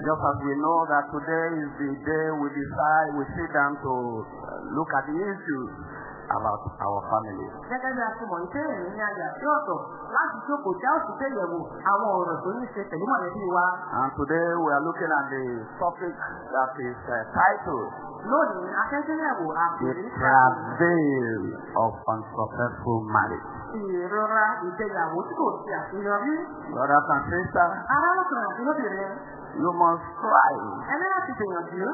Just as we know that today is the day we decide, we sit down to uh, look at the issues about our family. Gẹ́gẹ́ bí a ti mọ̀ ní pé èmi ní ayà sí ọ̀tọ̀ láti jókòó já òsì gbéyẹ̀wò àwọn ọ̀rọ̀ tó ní ṣe pẹ̀lú mọ̀lẹ́bí wa. And today we are looking at the topic that is uh, titled Lónìí, akẹ́kẹ́yẹ̀wò The Travail of Unsuccessful Marriage. ìrora ìgbéyàwó tí kò ṣe àṣeyọrí. Àti lóbìnrin, you must strive ẹni láti gbìyànjú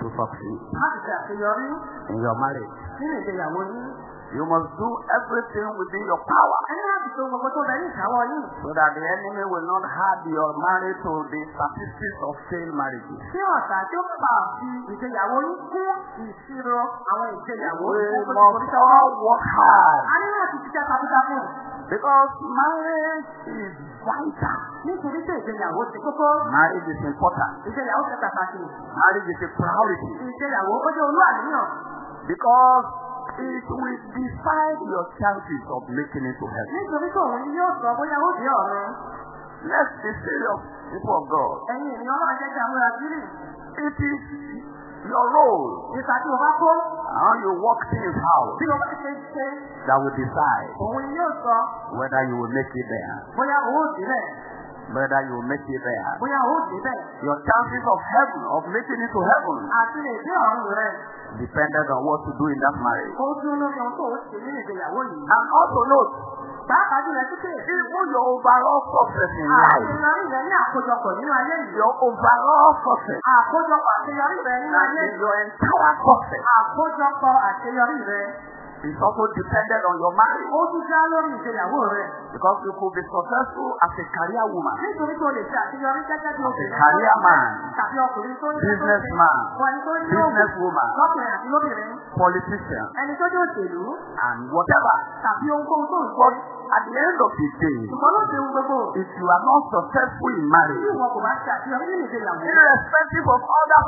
to succeed láti ṣe àṣeyọrí in your marriage. nínú ìgbéyàwó yín. You must do everything within your power Ẹni láti tó gbogbo tó bẹ ní ìkáwọ́ yín. so that the enemy will not add your marriage to the statistics of failed marriages. Tí ọ̀tá tí ó bá fi ìgbéyàwó yín kún ìṣirò àwọn ìgbéyàwó We must all work hard A ní láti ṣiṣẹ́ takuntakun because marriage is vital. nítorí pé ìgbéyàwó ti kókó. Marriage is important. Ìgbéyàwó ṣe pàtàkì. Marriage is a priority Ìgbéyàwó ó jẹ́ olú àníyàn. because it will decide your chances of making it to heaven. Nítorí pé òun yóò sọ bóyá ó dé ọ̀run. Let's be serious, people of God. Ẹ̀yin ènìyàn náà jẹ́ kí múra sílẹ̀. It is your role o bá kó, how you work things out bí o bá ti ṣe ṣe, that will decide òun ni yóò sọ whether you will make it there. bóyá òun ò sílẹ̀, Whether you will make it there. bóyá. Your chances of heaven, of making it to heaven, Àti lè dé ọ̀run rẹ̀. depended on what to do in that marriage. Ó dún lórí ohun tó o ṣe nínú ìgbéyàwó yìí. And also note, Pàápàá jùlọ títí. even your overall success in life, Àṣeyọrí rẹ̀ ní àkójọpọ̀ nínú ayé yìí. your overall success, Àkójọpọ̀ àṣeyọrí rẹ̀ nínú ayé yìí. your entire success Àkójọpọ̀ àṣeyọrí rẹ̀. is also dependent on your marriage. Ó tún já lórí ìgbéyàwó rẹ̀. Because you could be successful as a career woman, Nítorí tó lè ṣe àṣeyọrí gẹ́gẹ́ bí a career man, Tàbí ọkùnrin tó ní Businessman. Wọ́n tó ní òògùn. businesswoman, Lọ́kùnrin àti lóbìnrin. politician, Ẹni tó jẹ́ òṣèlú. and whatever. Tàbí ohunkóhun tó ń But ṣe. At the end of the day, if you are not successful in marriage, irrespective of other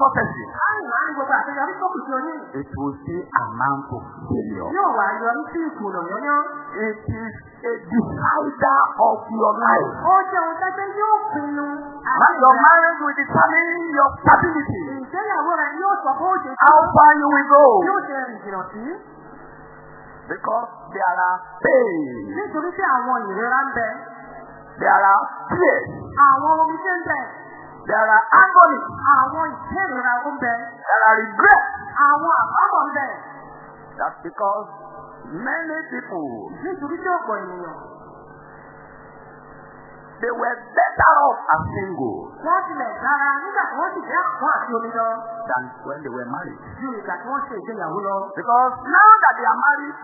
oní. it will still amount to failure. Yóò wá yọrí sí ìkùnà yányán. It is a decider of your life. That your marriage will determine your stability, how far you will go. yóò ṣe rìn jìnnà sí. Because there are pains, Nítorí pé àwọn ìrora ń bẹ. there are tears, Àwọn omi ṣe ń bẹ. there are agony, Àwọn ìkérora ń bẹ. there are regrets. Àwọn àbámọ̀ ń bẹ. That's because many people, Nítorí tí ọ̀pọ̀ ènìyàn. They were better off as single Wọ́n tilẹ̀ dára nígbà tí wọ́n sì jẹ́ àpọ́n àti omi lọ. than when they were married. Ju ìgbà tí wọ́n ṣe ìgbéyàwó lọ. Because now that they are married,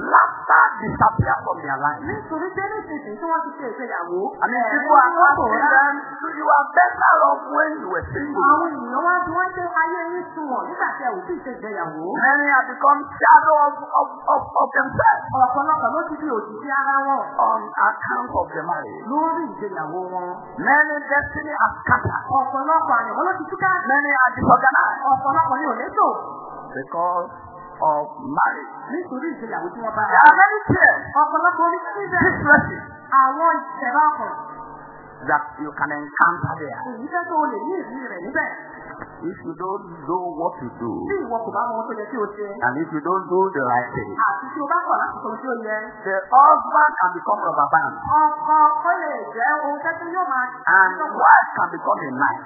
laughter disappears from their life. Nítorí pé nísinsìnyí tí wọ́n ti ṣe ìgbéyàwó. Wọ́n kò asking rá. them, you are better off when you were single. Àwọn ènìyàn wá bí wọ́n ṣe ayé yín sunwọ̀n nígbà tí ẹ ò tí ì ṣe ìgbéyàwó. Many have become shadow of, of, of, of themselves Ọ̀pọ̀lọpọ̀ ló ti di òjijì ara wọn on account of the marriage. lórí ìgbéyàwó wọn. Many destiny are scattered. Ọ̀pọ̀lọpọ̀ àyànmọ́ ló ti túká. Many are disorganized Ọ̀pọ̀lọpọ̀ ni ò létò because of marriage. nítorí ìgbéyàwó tí wọ́n bá There are many tears, Ọ̀pọ̀lọpọ̀ oníṣẹ́ distresses àwọn ìṣẹ̀rọ ọkàn. that you can encounter there. Èyí jẹ́ tó o lè ní ìrírí rẹ̀ níbẹ̀. If you don't know what to do, Tí ìwọ kò bá mọ ohun tó yẹ kí o ṣe. and if you don't do the right thing, Àti tí o bá kọ̀ láti sọ ohun tí ó yẹ. the husband can become rubber band, Ọkọ ó lè jẹ́ ohun tẹ́tí yóò máa and wife can become a knife.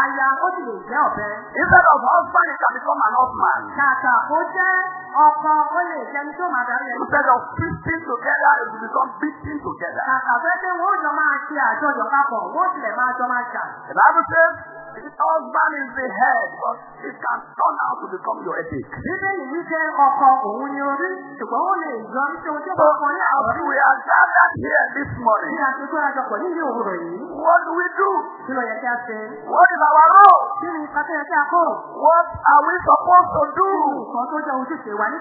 Aya ó sì lè jẹ́ ọ̀bẹ. Instead of husband, it can become an husband. Kàkà kó jẹ́ ọkọ ó lè jẹ́ ní tó máa darí ẹni. Instead of feasting together, it will become beating together. Kàkà fẹ́ pé wọ́n jọ máa ṣe àjọyọ̀ papọ̀, wọ́n tilẹ̀ máa jọ máa jà. The Bible says husband is the head, but it can turn out to become your headache. Bíbélì wí pé ọkọ òun ni orí, ṣùgbọ́n ó lè yọ ní ṣe ohun tí ó So bá kọ ní we are gathered here this morning, òwúrọ̀ yìí, what do we do? kí ló yẹ kí a ṣe? What is our role? Kí ni ipa tó yẹ kí a kó? What are we supposed to do? nǹkan tó jẹ́ ojúṣe wa ní.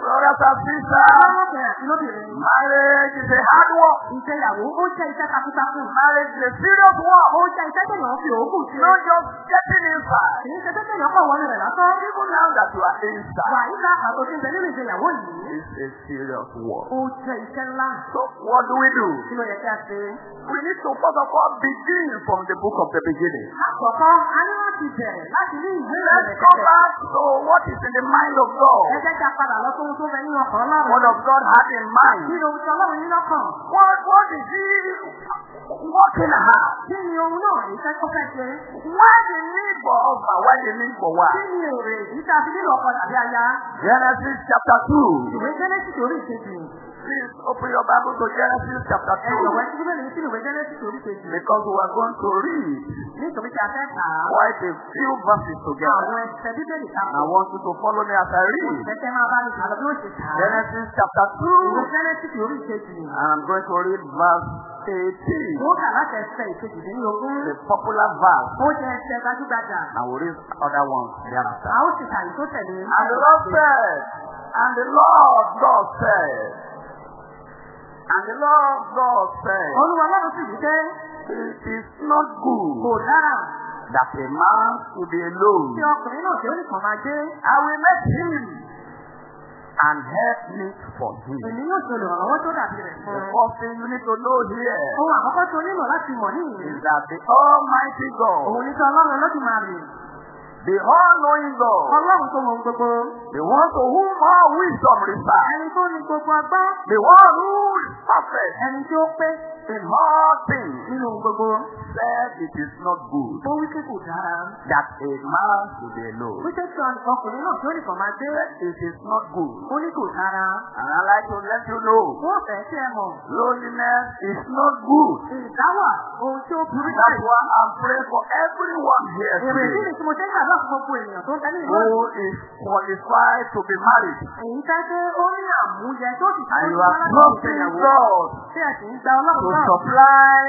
Brothers and sisters, Ọlọ́run àti lóbìnrin. marriage is a hard work. Ìgbéyàwó ó jẹ́ iṣẹ́ takuntakun. Marriage is a serious work. Ó jẹ́ iṣẹ́ tẹ̀yàn fi òógùn ṣe. Not just getting inside. Kì í ṣe tẹ́tẹ̀yàn kọ̀ wọlé rẹ̀ lásán. Even now that you are Wà inside, nígbà àtò tí ń bẹ nínú ìgbéyàwó yìí. it's a serious work. Ó jẹ́ iṣẹ́ ńlá. So what do we do? Kí ló yẹ kí a ṣe? We need to first of all begin from the book of the beginning. Àkọ́kọ́, a ní láti bẹ̀rẹ̀ láti ní ìwé Let's go back to what is in the mind of Ẹ God. jẹ́ kí a padà lọ sóhun tó bẹ nínú ọkàn Ọlọ́run. What of God had in mind? Kí Ọlọ́run? What what is he working hard? Kí ni ohun náà èyí fẹ́ tó fẹ́ ṣe? Why the need for husband? Why the need for Kí wife? ni èrè èyí tá a fi nílò ọkọ tàbí aya? Genesis chapter 2. Ìwé Genesis orí ìkejì. Please open your Bible to Genesis chapter Ẹ jọ̀wọ́ 2. ẹtí bíbélì ní sínú ìwé Genesis orí ìkejì. Because we are going to read Nítorí tí a fẹ́ kà á. quite a few verses Àwọn together. ẹsẹ̀ bíbélì ká I want you to follow me as I read. Ìfẹ́kẹ́ máa bá mi kà lọ bí ó ṣe kà á. Genesis chapter Ìwé 2. Genesis orí ìkejì. And I'm going to read verse 18. Mo kà láti ẹsẹ̀ ìkejì dín ní ogún. The popular verse. Ó jẹ́ ẹsẹ̀ gbajúgbajà. And we'll read other ones thereafter. A ó sì kà yìí tó tẹ̀lé. And the Lord said, and the Lord God said, and the Lord God said, Olúwa Ọlọ́run sì wí pé it is not kò good dára that a man should be alone. tí ọkùnrin náà tí ó nìkan máa gbé. I will make him and help meet for him. Èmi yóò ṣe olùrànlọ́wọ́ tó dàbí rẹ̀ fún The un. first thing you need to know here Ohun àkọ́kọ́ tó nílò láti mọ̀ ìwé. is that the Almighty God, Òun ní sọ Ọlọ́run Olódùmarè. The all-knowing God, Ọlọ́run tó mọ gbogbo. the one to whom all wisdom resides, Ẹni tó ní gbogbo ọgbọ́n. the one who is perfect Ẹni tí ó pé in all things, nínú gbogbo. said it is not good Ó wí pé kò dára. that a man should be alone. Wí pé kí ọkùnrin náà tí ó nìkan máa gbé. It is not good. Ó ní kò dára. And I like to let you know, Wọ́n fẹ́ kí ẹ mọ̀. loneliness is not good. Ìdáwà ohun tí ó burú That's jáde. why I'm praying for everyone here Èrè ìdí today ni tí mo ṣe ń gbàdúrà gbogbo ènìyàn tó ń tẹ́lẹ̀ who is qualified to be married. Èyí fẹ́ pé ó ní àmúyẹ tó sì And you fún are trusting God Tí ẹ sì ń gba to ọlọ́run náà. supply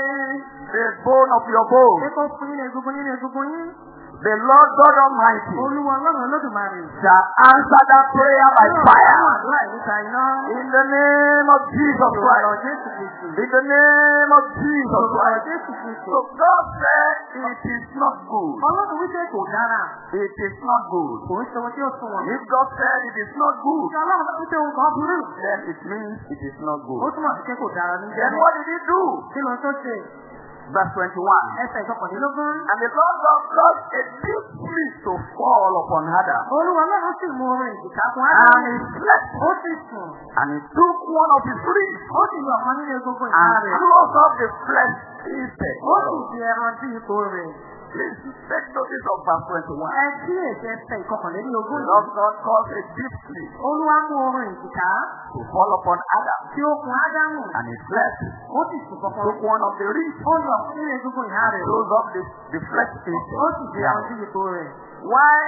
the bone of your Ṣé bone. kó fún yín ní egungun nínú egungun yín? The Lord God Almighty Olúwa ọlọ́run olódùmarè. shall answer that prayer by fire. In the name of Jesus Christ. In the name of Jesus Christ. So God said it is not good. Ọlọ́run wípé kò dára. It is not good. Kò ń ṣe ohun tí ó sún wọn. If God said it is not good, Ṣé ọlọ́run wípé ohun kan burú? then it means it is not Ó good. túmọ̀ sí pé kò dára ní Then what did he do? Kí ló ń tó ṣe? Verse 21. Ẹsẹ̀ ìkọkànlélógún. And the Lord God caused a deep sleep to fall upon Adam. Olúwa ọlọ́run sì mú orin ìjìká fún And Ádámù. he slept. Ó sì sùn. And he took one of his ribs Ó sì lo ọ̀kan nínú egungun and rẹ̀. closed up the flesh. Ó sì fi ẹran sí ipò rẹ̀. Please take notice of verse 21. Ẹ kí èsì ẹsẹ̀ ìkọkànlélógún The. Lord God caused a deep sleep Olúwa mú orin ìjìká to fall upon Adam. tí ó kun Ádámù. And he slept. Ó sì sùn kọ̀kan. Took one of the ribs, Ó ọ̀kan nínú egungun ìhà rẹ̀. closed up the, the flesh instead. Ó sì ẹran sí ipò rẹ̀. Why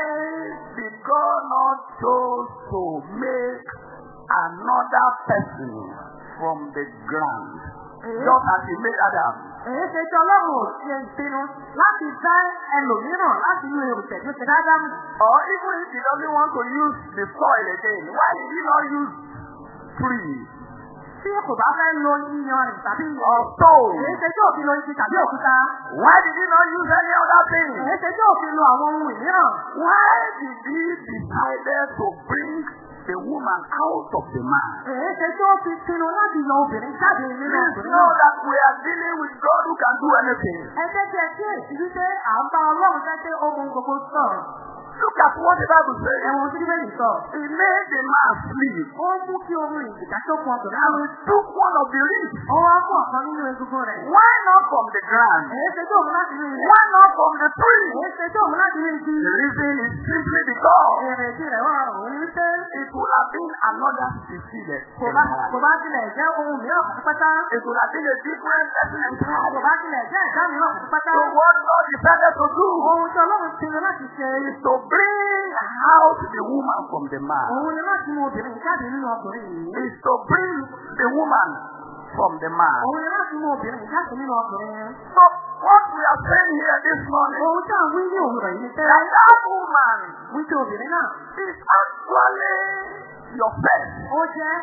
did God not choose to make another person from the ground? Just as he made Adam. Èyí ṣe tí Ọlọ́run ò ṣe ìpinnu láti dá ẹlòmíràn láti inú erùpẹ̀ tó ṣe dáadáa. Or even if he doesn't want to use the soil again, why did he not use trees Tí kò bá fẹ́ lo iyanrìn tàbí or stone? Èyí ṣe tí òfin lo igi tàbí òkúta. Why did he not use any other thing? Èyí ṣe tí òfin lo àwọn ohun ìmíràn. Why did he decided to bring the woman out of the man? Èyí ṣe tí ó fi pinnu láti yọ obìnrin jáde nínú obìnrin know náà. that we are dealing with God who can do anything. Ẹ jẹ́ kí ẹ kíyèsí wípé à ń bá Ọlọ́run jẹ́ pé ó mú gbogbo sọ̀rọ̀. Look at what the Bible says. Ẹ̀wọ̀n tí Bíbélì sọ. He made the man sleep Ó mú kí ohun ìjìká tó kun ọkùnrin and he took one of the ribs. Ó wá ọ̀kan nínú egungun rẹ̀. Why not from the ground? Èyí ṣe tí òun láti rí ilẹ̀. Why not from the tree? Èyí ṣe tí òun láti rí igi. The reason is simply because Èrè ìdí rẹ̀ wà òun ní pé it would have been another succeeded. kò bá kò tilẹ̀ jẹ́ ohun mìíràn pátápátá. It would have been a different person Kò entirely. bá tilẹ̀ jẹ́ ẹ̀dá mìíràn pátápátá. So what God decided to do Ohun tí Ọlọ́run pinnu láti ṣe is to bring out the woman from the man. òun ni láti mú obìnrin jáde nínú ọkùnrin yìí. Is to bring the woman from the man. Òun ni láti mú obìnrin jáde nínú ọkùnrin. So what we are saying here this morning Ohun tí à ń wí ní òwúrọ̀ yìí pé that that woman wípé obìnrin náà is actually your friend. ó jẹ́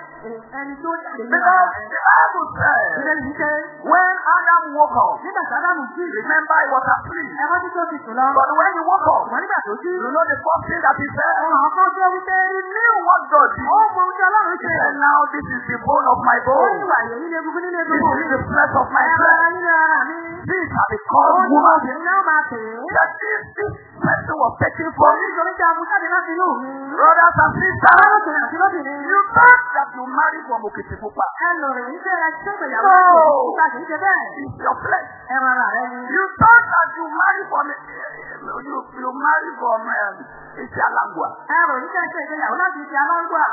ẹni tó jáde nínú Because ara the. Bible says, yìí when Adam woke up, nígbà tí jí remember he was asleep. ẹ̀rọ tí tó ti sùn lọ. But when he woke up, Wọ́n nígbà tó jí. you know the first thing that he said? Ohun àkọ́kọ́ tó wípé He knew what God did. ó mọ He ṣe. said, now this is the bone of my Ó bone. ní egungun This is the flesh of my Ẹ̀rọ flesh. nínú ara mi. This are the Ó called ní woman. obìnrin náà máa pè é. That if this person was taken from me, Nítorí tí a mú jáde láti inú mi. brothers and sisters, lóbìnrin. you thought that you married from Okitipupa. Ẹnu rẹ̀ ń ṣe ẹ ṣé ìgbéyàwó No. láti ìgbà kì í ṣe bẹ́ẹ̀. It's your flesh. Ẹran ara rẹ̀ ni. You thought that you married from you you married from Isialangwa Ẹrù yìí ṣe ṣe ìgbéyàwó láti aláǹgbà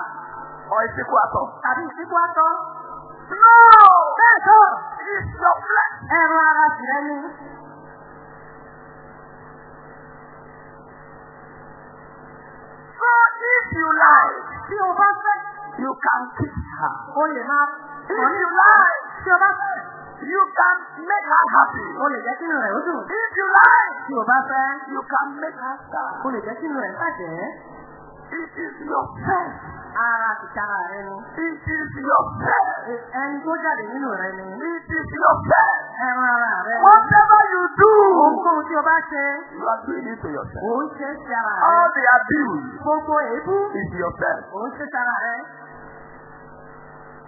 or Isikwato. tàbí ìsìnkú àtọ́. No! Bẹ́ẹ̀ tó, It's your flesh. ẹran ara sì rẹ̀ ni. So if you like, Tí o bá fẹ́, you can kiss her. o lè máa If you like, Tí o bá fẹ́, you can make her happy. o lè jẹ́ kínú rẹ̀ ó dùn. If you like, Tí o bá fẹ́, you can make her o sad. lè jẹ́ kínú rẹ̀ bàjẹ́. It is yourself. Ara ti tara rẹ̀ ni. It is yourself. Ẹni tó jáde nínú rẹ̀ ni. It is yourself. Ẹran ara rẹ̀. Whatever you do, Ohunkóhun tí o bá ṣe, you are doing it to yourself. ò ń ṣe é ṣe ara All the abuse Gbogbo èébú, is yourself. ò ń ṣe é ṣe ara rẹ̀.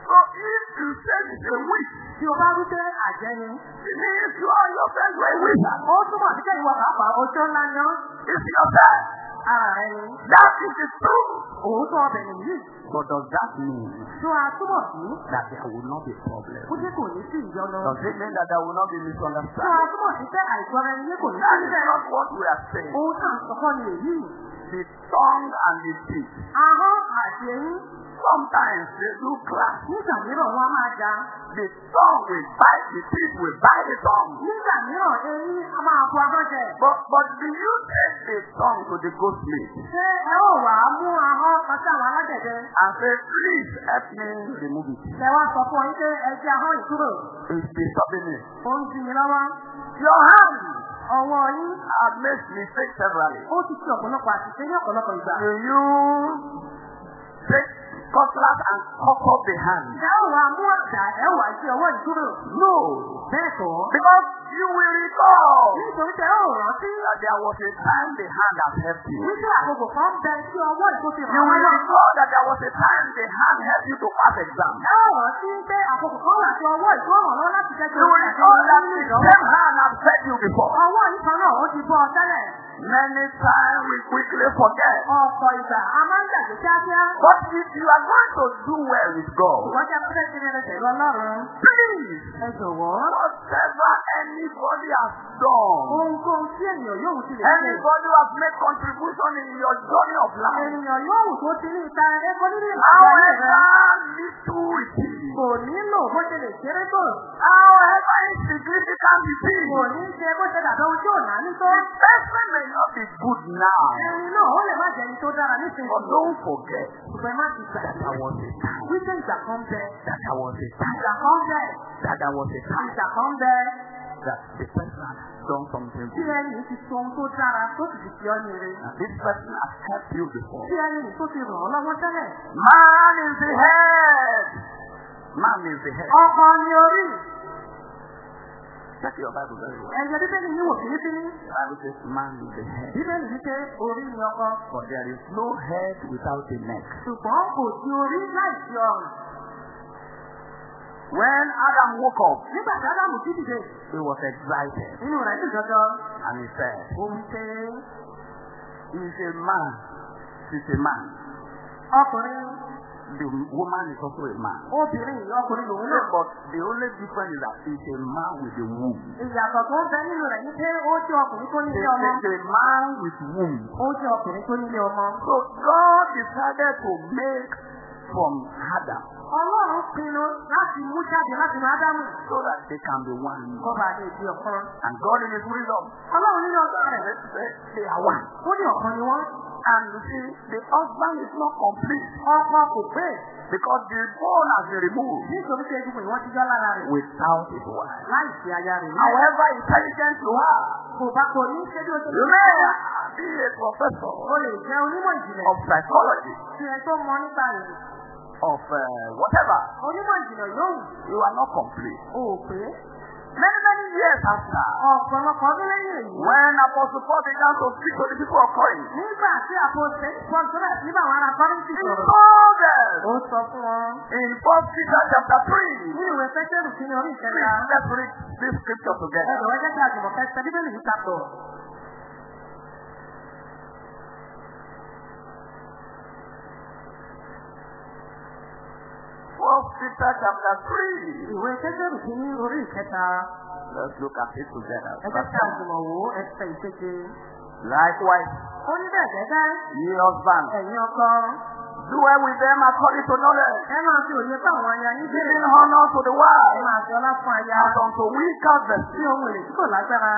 So if you say it's a witch, Tí o bá wí pé àjẹ́ ni, it means you are yourself a wizard. ó túmọ̀ sí pé ìwọ pàápàá ojú ńlá ọ́. It's yourself. Ara rẹ̀ ni. That is the truth. Òótọ́ ọbẹ̀ nìyí. But does that mean Tó a túmọ̀ sí, that there will not be problem? ó jẹ́ kò ní sí ìyọnu. Does it mean that there will not be Tó a misunderstanding? túmọ̀ sí pé àìgbọ́ra ẹni kò ní sí That is not what we are saying. À ń sọkọ́ ni èyí. The tongue and the teeth. Ahọ́n àti eyín Sometimes they do clash. nígbà mìíràn wọn máa ja. The tongue will bite, the teeth will bite the tongue. Nígbà mìíràn eyín a máa bu ahọ́n jẹ. But but do you take the tongue to the goldsmith Ṣé ẹ ó wà á mú ahọ́n sí àwọn alágbẹ̀dẹ? and say, please help me remove it? Ṣé wá sọ fún ọ pé ẹ jẹ́ ahọ́n ìkúrò? It's disturbing me. Ó ń di mi lọ́wọ́. Your hand Ọwọ́ yín have made mistakes severally. ó ti fi ọ̀pọ̀lọpọ̀ àṣìṣe ní ọ̀pọ̀lọpọ̀ ìgbà. Do you take cutlass and cut off the hand? Ó wà mú ọ̀dà ẹ wà sí ọwọ́ ìkúrò. No. Bẹ́ẹ̀ kọ́. Because you will recall Nítorí tẹ ó rántí that there was a time the hand has helped you. wípé àkókò kan bẹ sí ọwọ́ You will recall that there was a time the hand helped you to pass exam. Ẹ ó rántí pé àkókò kan wà sí ọwọ́ ìkóràn lọ láti jẹ́ kí You will recall that the same hand has fed you before. Ọwọ́ yìí kan náà ó ti bọ́ ọ tẹ́lẹ̀. Many times we quickly forget. Ọ̀pọ̀ ìgbà a máa ń gbàgbé kíákíá. But if you are going to do well with God, Ìwọ́n jẹ́ pé kí ni ẹ pẹ̀lú Ọlọ́run. please, Ẹ jọ̀wọ́. whatever anybody has done, Ohunkóhun tí ènìyàn yóò ti lè ṣe. anybody who has made contribution in your journey of life, Ènìyàn yóò tó ti ní ìta ẹ̀kọ́ nínú ìgbàlódé however rẹ̀. little it is, Kò nílò bó ṣe lè kéré tó. however insignificant it Kò is, ní ṣe bó ṣe the person may not be good now, Ẹni náà ó lè má jẹ́ ẹni tó dára but don't forget Ṣùgbọ́n ẹ má ti that there was a time, Wípé ìgbà kan bẹ. that there was a time, Ìgbà kan bẹ. that there was a time Ìgbà kan bẹ. that the person done something Tí ẹni ti sọ ohun tó dára tó sì ti fi ọ́ this person has helped you before. Tí ẹni tó ti ràn ọ́ lọ́wọ́ tẹ́lẹ̀. Man is the head. Man is the head. Ọkọ ni orí. Your Bible very well. Ẹ̀yẹ bíbélì yín wò fínífíní. The Bible says man is the head. Bíbélì wípé orí ni ọkọ. But there is no head without a neck. Ṣùgbọ́n kò sí orí láìsí ọrùn. When Adam woke up, Nígbà tí Ádámù jí dìde, he was excited. inú rẹ̀ dùn jọjọ. And he said, Ó ń pé He is a man. She's a man. ọkùnrin, The woman is also a man. obìnrin, ọkùnrin lòun náà. but the only difference is that he's a man with a womb. Ìyàtọ̀ tó ń bẹ nínú rẹ̀ ní pé ó jẹ́ ọkùnrin tó nílé ọmọ. He's a man with womb. Ó jẹ́ ọkùnrin tó nílé ọmọ. So God decided to make from Adam Ọlọ́run pinnu láti mú jáde láti inú Ádámù. so that they can be one. Kọ́ba lè di ọ̀kan. And God in his wisdom Ọlọ́run nínú ọgbà rẹ̀. they are one. Ó ní ọ̀kan ni wọ́n. And you see, the husband is not complete Ọkọ kò pé. because the bone has been removed Nítorí pé egungun ìwọ́n ti yọ lára rẹ̀. without his wife. Láì sí aya rẹ̀. However intelligent you are, Kò bá kò ní ṣe bí o ṣe you may be a professor O lè jẹ́ onímọ̀ ìjìnlẹ̀. of psychology, Tí ẹ tó mọ nípa rẹ̀. of uh, whatever. Onímọ̀ ìjìnlẹ̀ yóò wù. You are not complete. O ò pé. Many, many years after. Ọ̀pọ̀lọpọ̀ ọdún lẹ́yìn èyí. When Apostle Paul began to speak to the people of Corinth. Nígbà tí Apostle Paul tó bẹ̀rẹ̀ sí bá wọn ará Corinth sọ̀rọ̀. He told them. Ó sọ fún wọn. In First Peter chapter three. Ní ìwé Pétérù kí ni orí ìkẹta. Please let's read this scripture together. Ẹ̀rọ ẹgbẹ́ tí a jùmọ̀ fẹ́ sẹ́ Bíbélì ta pọ̀. 12 Peter chapter 3. Ìwé Pétérù kìíní orí ìkẹta. Let's look at it together. Ẹ jẹ́ kí a jùmọ̀ wo ẹsẹ̀ ìkeje. Likewise. Ó ní bẹ́ẹ̀ gẹ́gẹ́. Ye husband. Ẹ̀yin ọkọ. Dwell with them according to knowledge. Ẹ máa fi òye bá àwọn aya yín. Giving honour to the world. Ẹ máa jọ láfún aya. As unto weaker vessels. Bí ohun èrè tí kò lágbára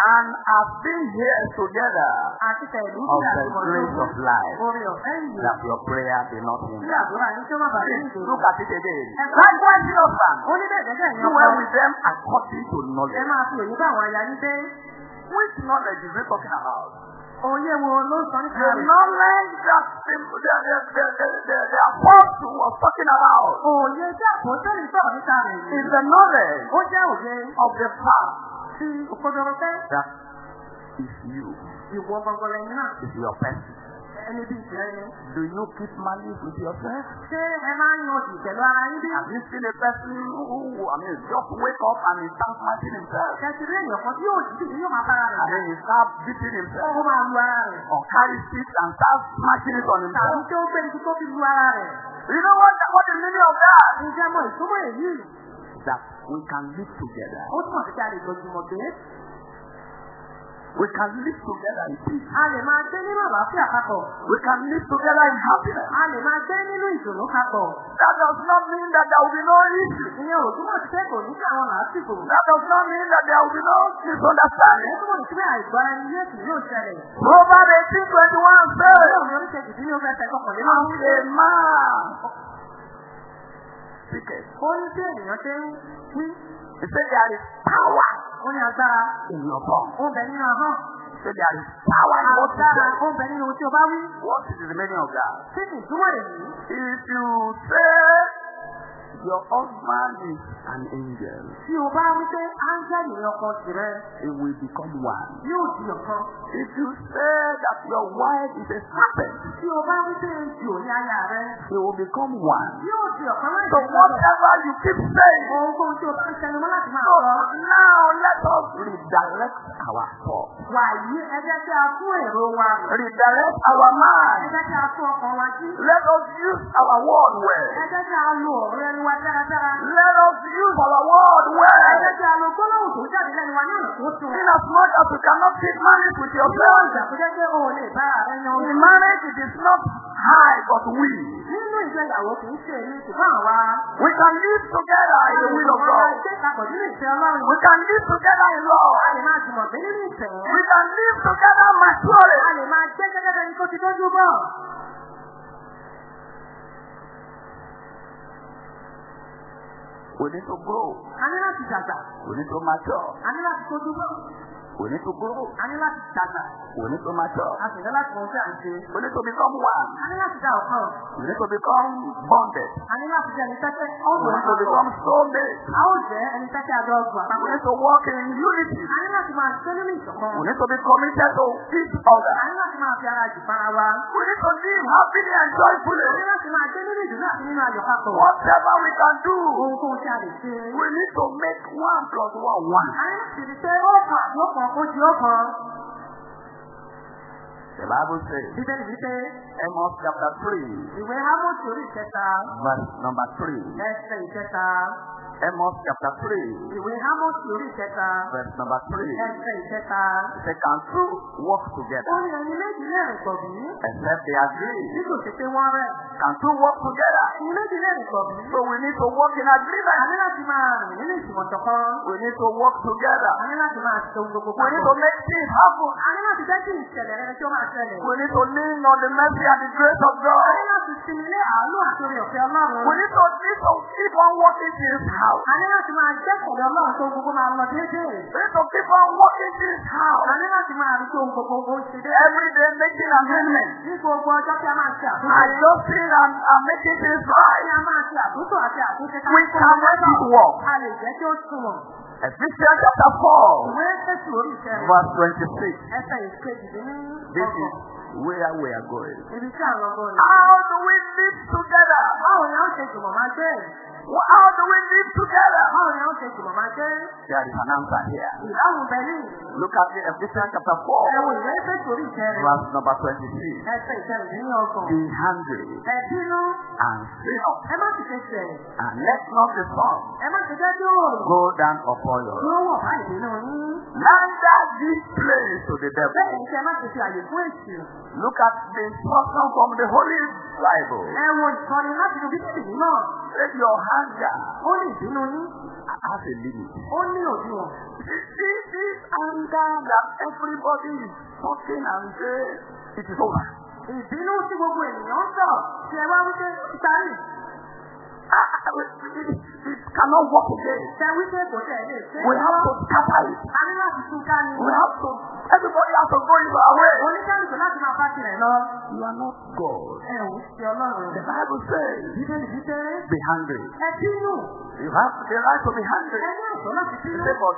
and as being here together of the grace of life, that your prayer be not ìdòwò. look at it again. Likewise, gẹ́gẹ́ ẹ̀yin do well with them according to knowledge. Which knowledge is he talking about? Òye wo ló sọ nípa The knowledge that the, the, the, the, the, the, the apostle was talking about Òye tí àpòtẹ́lì sọ̀rọ̀ nípa rẹ̀. is the knowledge Ó jẹ́ òye. of the fact tí òkodoro fẹ́. that is you, Ìwọ gbọ̀ngàn lẹ́yìn náà. is your person. Ẹni bí ìṣẹ́ ni. Do you keep malice with yourself? Ṣé ẹ máa ń yan òdì pẹ̀lú ara yín bí? Have you seen a person who, I mean, just wake up and he starts smashing himself? Kẹ̀sì rí èèyàn kan tí yóò tí yóò máa bára rẹ̀ And then he starts beating himself Ó máa lu ara rẹ̀. or carry sticks and starts smashing it on Tàbí himself. tí ó gbé ibi tó fi lu ara rẹ̀. You know what, what the meaning of that? Ǹjẹ́ mọ ìtumọ̀ èyí? That we can live together. Ó túmọ̀ sí pé a lè jọ jùmọ̀ gbé. We can live together in peace. A lè máa gbé nínú àlàáfíà papọ̀. We can live together in happiness. A lè máa gbé nínú ìdùnnú papọ̀. That does not mean that there will be no issue. Ìyẹn ò túmọ̀ sí pé kò ní sí àwọn. That does not mean that there will be no Ìyẹn misunderstanding. túmọ̀ sí pé àìgbọ́ra ẹni yé kì yóò ṣẹlẹ̀. Proverbs eighteen twenty one says, ni oríṣiríṣi ìdílé ó fẹ́ fẹ́ kọkànlélọ́wọ́. As a man speaketh, Ó ní bí ènìyàn ṣe ń wí. he said there is power Ó ní agbára. in your tongue. Ó bẹ nínú ahọ́n. He said there is power in what you say. ó bẹ nínú ohun tí o bá wí. What is the meaning of that? Kí ni ìtumọ̀ èyí? If you say your husband is an angel, Tí o bá wí pé áńgẹ́lì ni ọkọ tirẹ̀ it will become one. yóò di ọ̀kan. If you say that your wife is a serpent, Tí o bá wí pé ejò ní aya rẹ̀ it will become one. yóò di ọ̀kan láì So sí lọ́dọ̀. whatever you keep saying, Ohunkóhun tí o bá ń tẹnumọ́ láti máa so sọ. now let us redirect our thoughts, Wàyí ẹ jẹ́ kí a tún èrò wa. redirect our mind. jẹ́ kí a tún ọkàn wa jí. Let us use our word well. Ẹ jẹ́ kí a lo ọ̀rọ̀ ẹnu wa dáradára. Let us use our word Ẹ well. jẹ́ kí a lo gbólóhùn tó jáde lẹ́nu wa ní ọ̀nà tó tún. In as much as you cannot keep malice with Yóò yourself, ìgbà tó jẹ́ pé o ò lè bá ààrẹ yan in marriage it is not I but we. Nínú ìgbéyàwó kì í ṣe èmi ṣùgbọ́n àwa. We can live together in the will of God. Ṣé ìpapọ̀ nínú ìfẹ́ Ọlọ́run? We can live together in love. A lè máa jùmọ̀ gbé nínú ìfẹ́. We can live together maturely. A lè máa gbé gẹ́gẹ́ bẹ́ni tó ti dójú bọ̀. We need to grow. A ní láti dàgbà. We need to mature. A ní láti tójú bọ̀. Need to grow. A ní láti dàgbà. We need to mature. A sì ní láti mọ̀ sí à ń ṣe. We need to become one. A ní láti dá ọ̀kan. To become bonded. A ní láti jẹ́ ẹni tẹ́tẹ́. Ọ̀gbọ̀n become soulmates. A ó jẹ́ ẹni tẹ́tẹ́ àjọ àpapọ̀. need to walk in unity. A ní láti máa ṣe nínú ìṣọ̀kan. Be committed to each other. A ní láti máa fi ara jù fara wa. Live happily and A ní joyfully. láti máa gbé nínú ìdùnnú àti nínú ayọ̀ papọ̀. Whatever we can do, Ohunkóhun tí a we need to make one plus one one. A ní ó kan. The Bible says, Bíbélì wípé Amos chapter 3, ìwé Hámọ́sì orí ìkẹta verse number 3. ẹsẹ̀ ìkẹta. Amos chapter 3, Ìwé Ámọ́sì orí ìkẹta. verse number 3. Ẹsẹ̀ ìkẹta. Says, Can two work Ó together ní ẹni méjì lẹ́rìn pọ̀ bí. except they agree? Bí kò sí pé wọ́n rẹ̀. Can two work together? Ẹni méjì lẹ́rìn pọ̀ bí. So we need to work in agreement. ní láti máa rìn nínú ìsìnkú ṣọ̀kan. We need to work together. A ní láti máa ṣe ohun gbogbo We need to make things happen. A ní láti jẹ́ kí ìṣẹ̀lẹ̀ rere tí ó máa ṣẹlẹ̀. We need to lean on the mercy and the grace of God. láti sinmi lé àánú àti orí ọ̀fẹ́ Ọlọ́run. We need to, need to keep on working this house. A ní láti máa jẹ́kọ̀ọ́ Ọlọ́run tó gbogbo máa lọ déédéé. We need to keep on working this house. A ní láti máa rí tó gbogbo ó ṣe déédéé. Every day making amendments. Ní gbogbo ọjọ́ tí a máa ṣe àtúnṣe. Adjusting and, and making things Tí right. a máa ṣe àtúntò àti àtúnṣe ká We can make it work. A lè jẹ́ kí ó sunwọ̀n. Ephesians chapter 4, Ìwé Fésù orí ìṣẹ̀lẹ̀. verse 26. Ẹsẹ̀ ìkejì dín ní This is where we are going. Ibi tí àwọn ọgbọ̀n rẹ̀. How do we live together? Báwo ni a ó ṣe jùmọ̀ máa gbé? How do we live together? Báwo ni a ó ṣe jùmọ̀ máa gbé? There is an answer here. Look at the Ephesians chapter 4, Ẹ̀wọ̀n ìwé Fésù orí ìṣẹ̀lẹ̀. verse number 26. Ẹsẹ̀ ìṣẹ̀lẹ̀ dín ní ọgbọ̀n. Be hungry and ṣẹ̀. and let not the sun go down upon you. Kí ó wọ̀ bá ìbínú yín. Neither give place to the Bẹ́ẹ̀ devil. ni kí ẹ má ṣe fi àyè fún èsì. Look at the instruction from the Holy Bible. Ẹ wo ìkọ́ni láti inú bíbélì mímọ́. Let your hunger Ó ní ìbínú yín. have a limit. Ó ní òdiwọ̀n. This anger that everybody is talking and say it is over. Ìbínú tí gbogbo ènìyàn ń sọ̀. Ṣé ẹ wá wípé ìparí? It, cannot work again. We have to scatter it. We have to, everybody has to go his own way. You are not God. The Bible says, be hungry. You have the right to be hungry. Said, but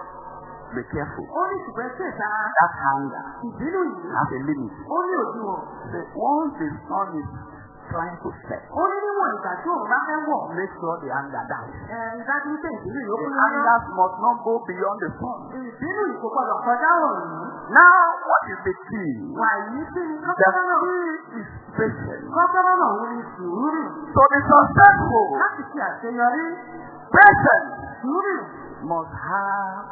be careful. That hunger has a limit. Say, once the sun is trying to set, Ó ní níwọ̀n ìgbà tí òun bá fẹ́ wọ̀. make sure the hunger dies. Ẹ ìdájú pé ìbínú yìí ó The kún lọ́yọ́. hunger must not go beyond the sun. Ìbínú yìí kò gbọdọ̀ kọjá òòrùn. Now, what is the key? Wàyí kí ni The kọ́kọ́rọ́ náà? key is patience. Kọ́kọ́rọ́ náà sùúrù. To be successful, Láti ṣe àṣeyọrí. patience Sùúrù. must have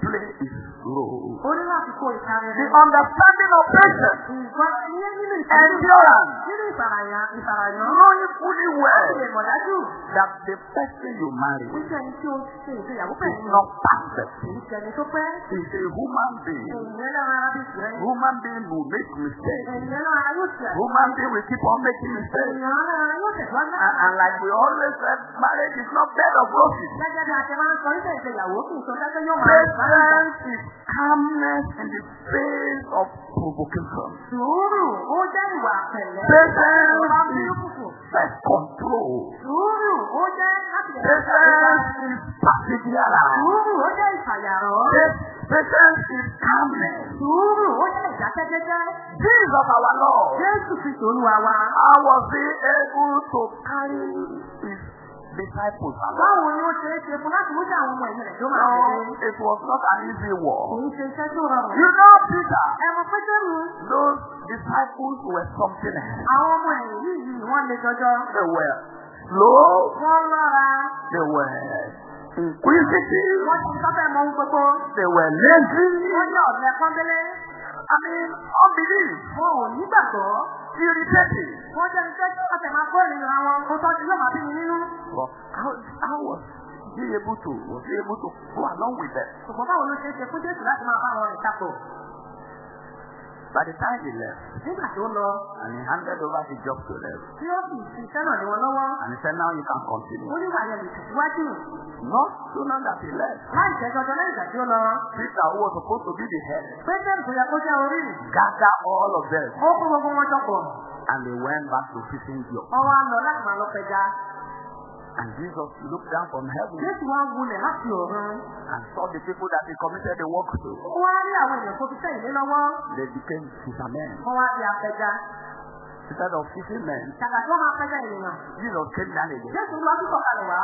play its role. Ó ní láti kó ìka The understanding of patience, Nǹkan ìyẹn nínú ìtọ́jú. endurance, Nínú ìfarayàn ìfarayàn. knowing fully Ó lè well mọ̀ dájú. that the person you marry Wíṣẹ́ ẹni tí ó ṣe ìgbéyàwó is pẹ̀lú. not perfect. Kìí ṣe ẹni tó pẹ́. Is a human being. Ènìyàn náà ara bí ìṣẹ́. Human being will make mistakes. Ènìyàn náà ara yóò àṣeyọrí. Human being will keep on making mistakes. Ènìyàn náà ara yóò tẹ̀síwájú. And, and like we always said, marriage is not bed of roses. Gẹ́gẹ́ bí a ṣe máa ń sọ nígbà ìgbéyàwó kì í sọ gẹ́gẹ́ yóò máa ń sáré. Patience is calmness in the face of provocation. Sùúrù ó jẹ́ ìwà pẹ̀lẹ́. Patience is self-control. Sùúrù ó jẹ́ láti Patience is perseverance. Sùúrù ó jẹ́ ìfàyàrọ̀. Patience is calmness. Sùúrù ó jẹ́ ìdákẹ́jẹ́jẹ́. Jesus our Lord. Jésù fi tòlúwa wa. How was able to carry his disciples? Báwo ni ó ṣe é ṣe fún láti mú sí àwọn ọmọ ẹ̀yìn rẹ̀ tó máa it was not an easy Kì walk. í ṣe iṣẹ́ tó rọrùn. You know, Peter, Ẹ̀mọ those disciples were something else. àwọn ọmọ ẹ̀yìn yìí yìí wọ́n le jọjọ. They were slow, Wọ́n they were inquisitive, Wọ́n ti sọ́fẹ́ mọ ohun gbogbo. they were lazy. Wọ́n pọ́nbélé. I mean, unbelief, Wọn ò nígbàgbọ́. irritating. Wọ́n jẹ́ tí wọ́n tẹ̀ máa kó ìrìn àwọn ohun tó ti yóò máa bí mi nínú. But how, how was he able to, was he able to go along with them? Ṣùgbọ́n báwo ló ṣe é ṣe fún Jésù láti máa bá wọn rìn tapọ̀? By the time he left, Nígbà tó lọ, and he handed over his job to them, tí ó fi iṣẹ́ náà lé wọn lọ́wọ́, and he said, now you can ó continue. ní wàá yẹn lè tẹ̀síwájú. Not sooner that he left, Láì jẹ́ jọjọ lẹ́yìn ìgbà tí ó lọ. Peter, who was supposed to be the head, Pétérù tó yẹ kó jẹ́ orí. gathered all of them, Ó kó gbogbo wọn jọpọ̀. and they went back to fishing job. Wọ́n wá lọ láti máa lọ pẹja. And Jesus looked down from heaven Jésù wá wulẹ̀ láti ọ̀run. and saw the people that he committed the work to. Ó wá rí àwọn èèyàn tó fi sẹ́yìn lé lọ́wọ́. They became fishermen. Wọ́n wá di apẹja. Instead of máa pẹja ènìyàn. Jesus came down again. Jésù lọ sí sọ̀kalẹ̀ wá.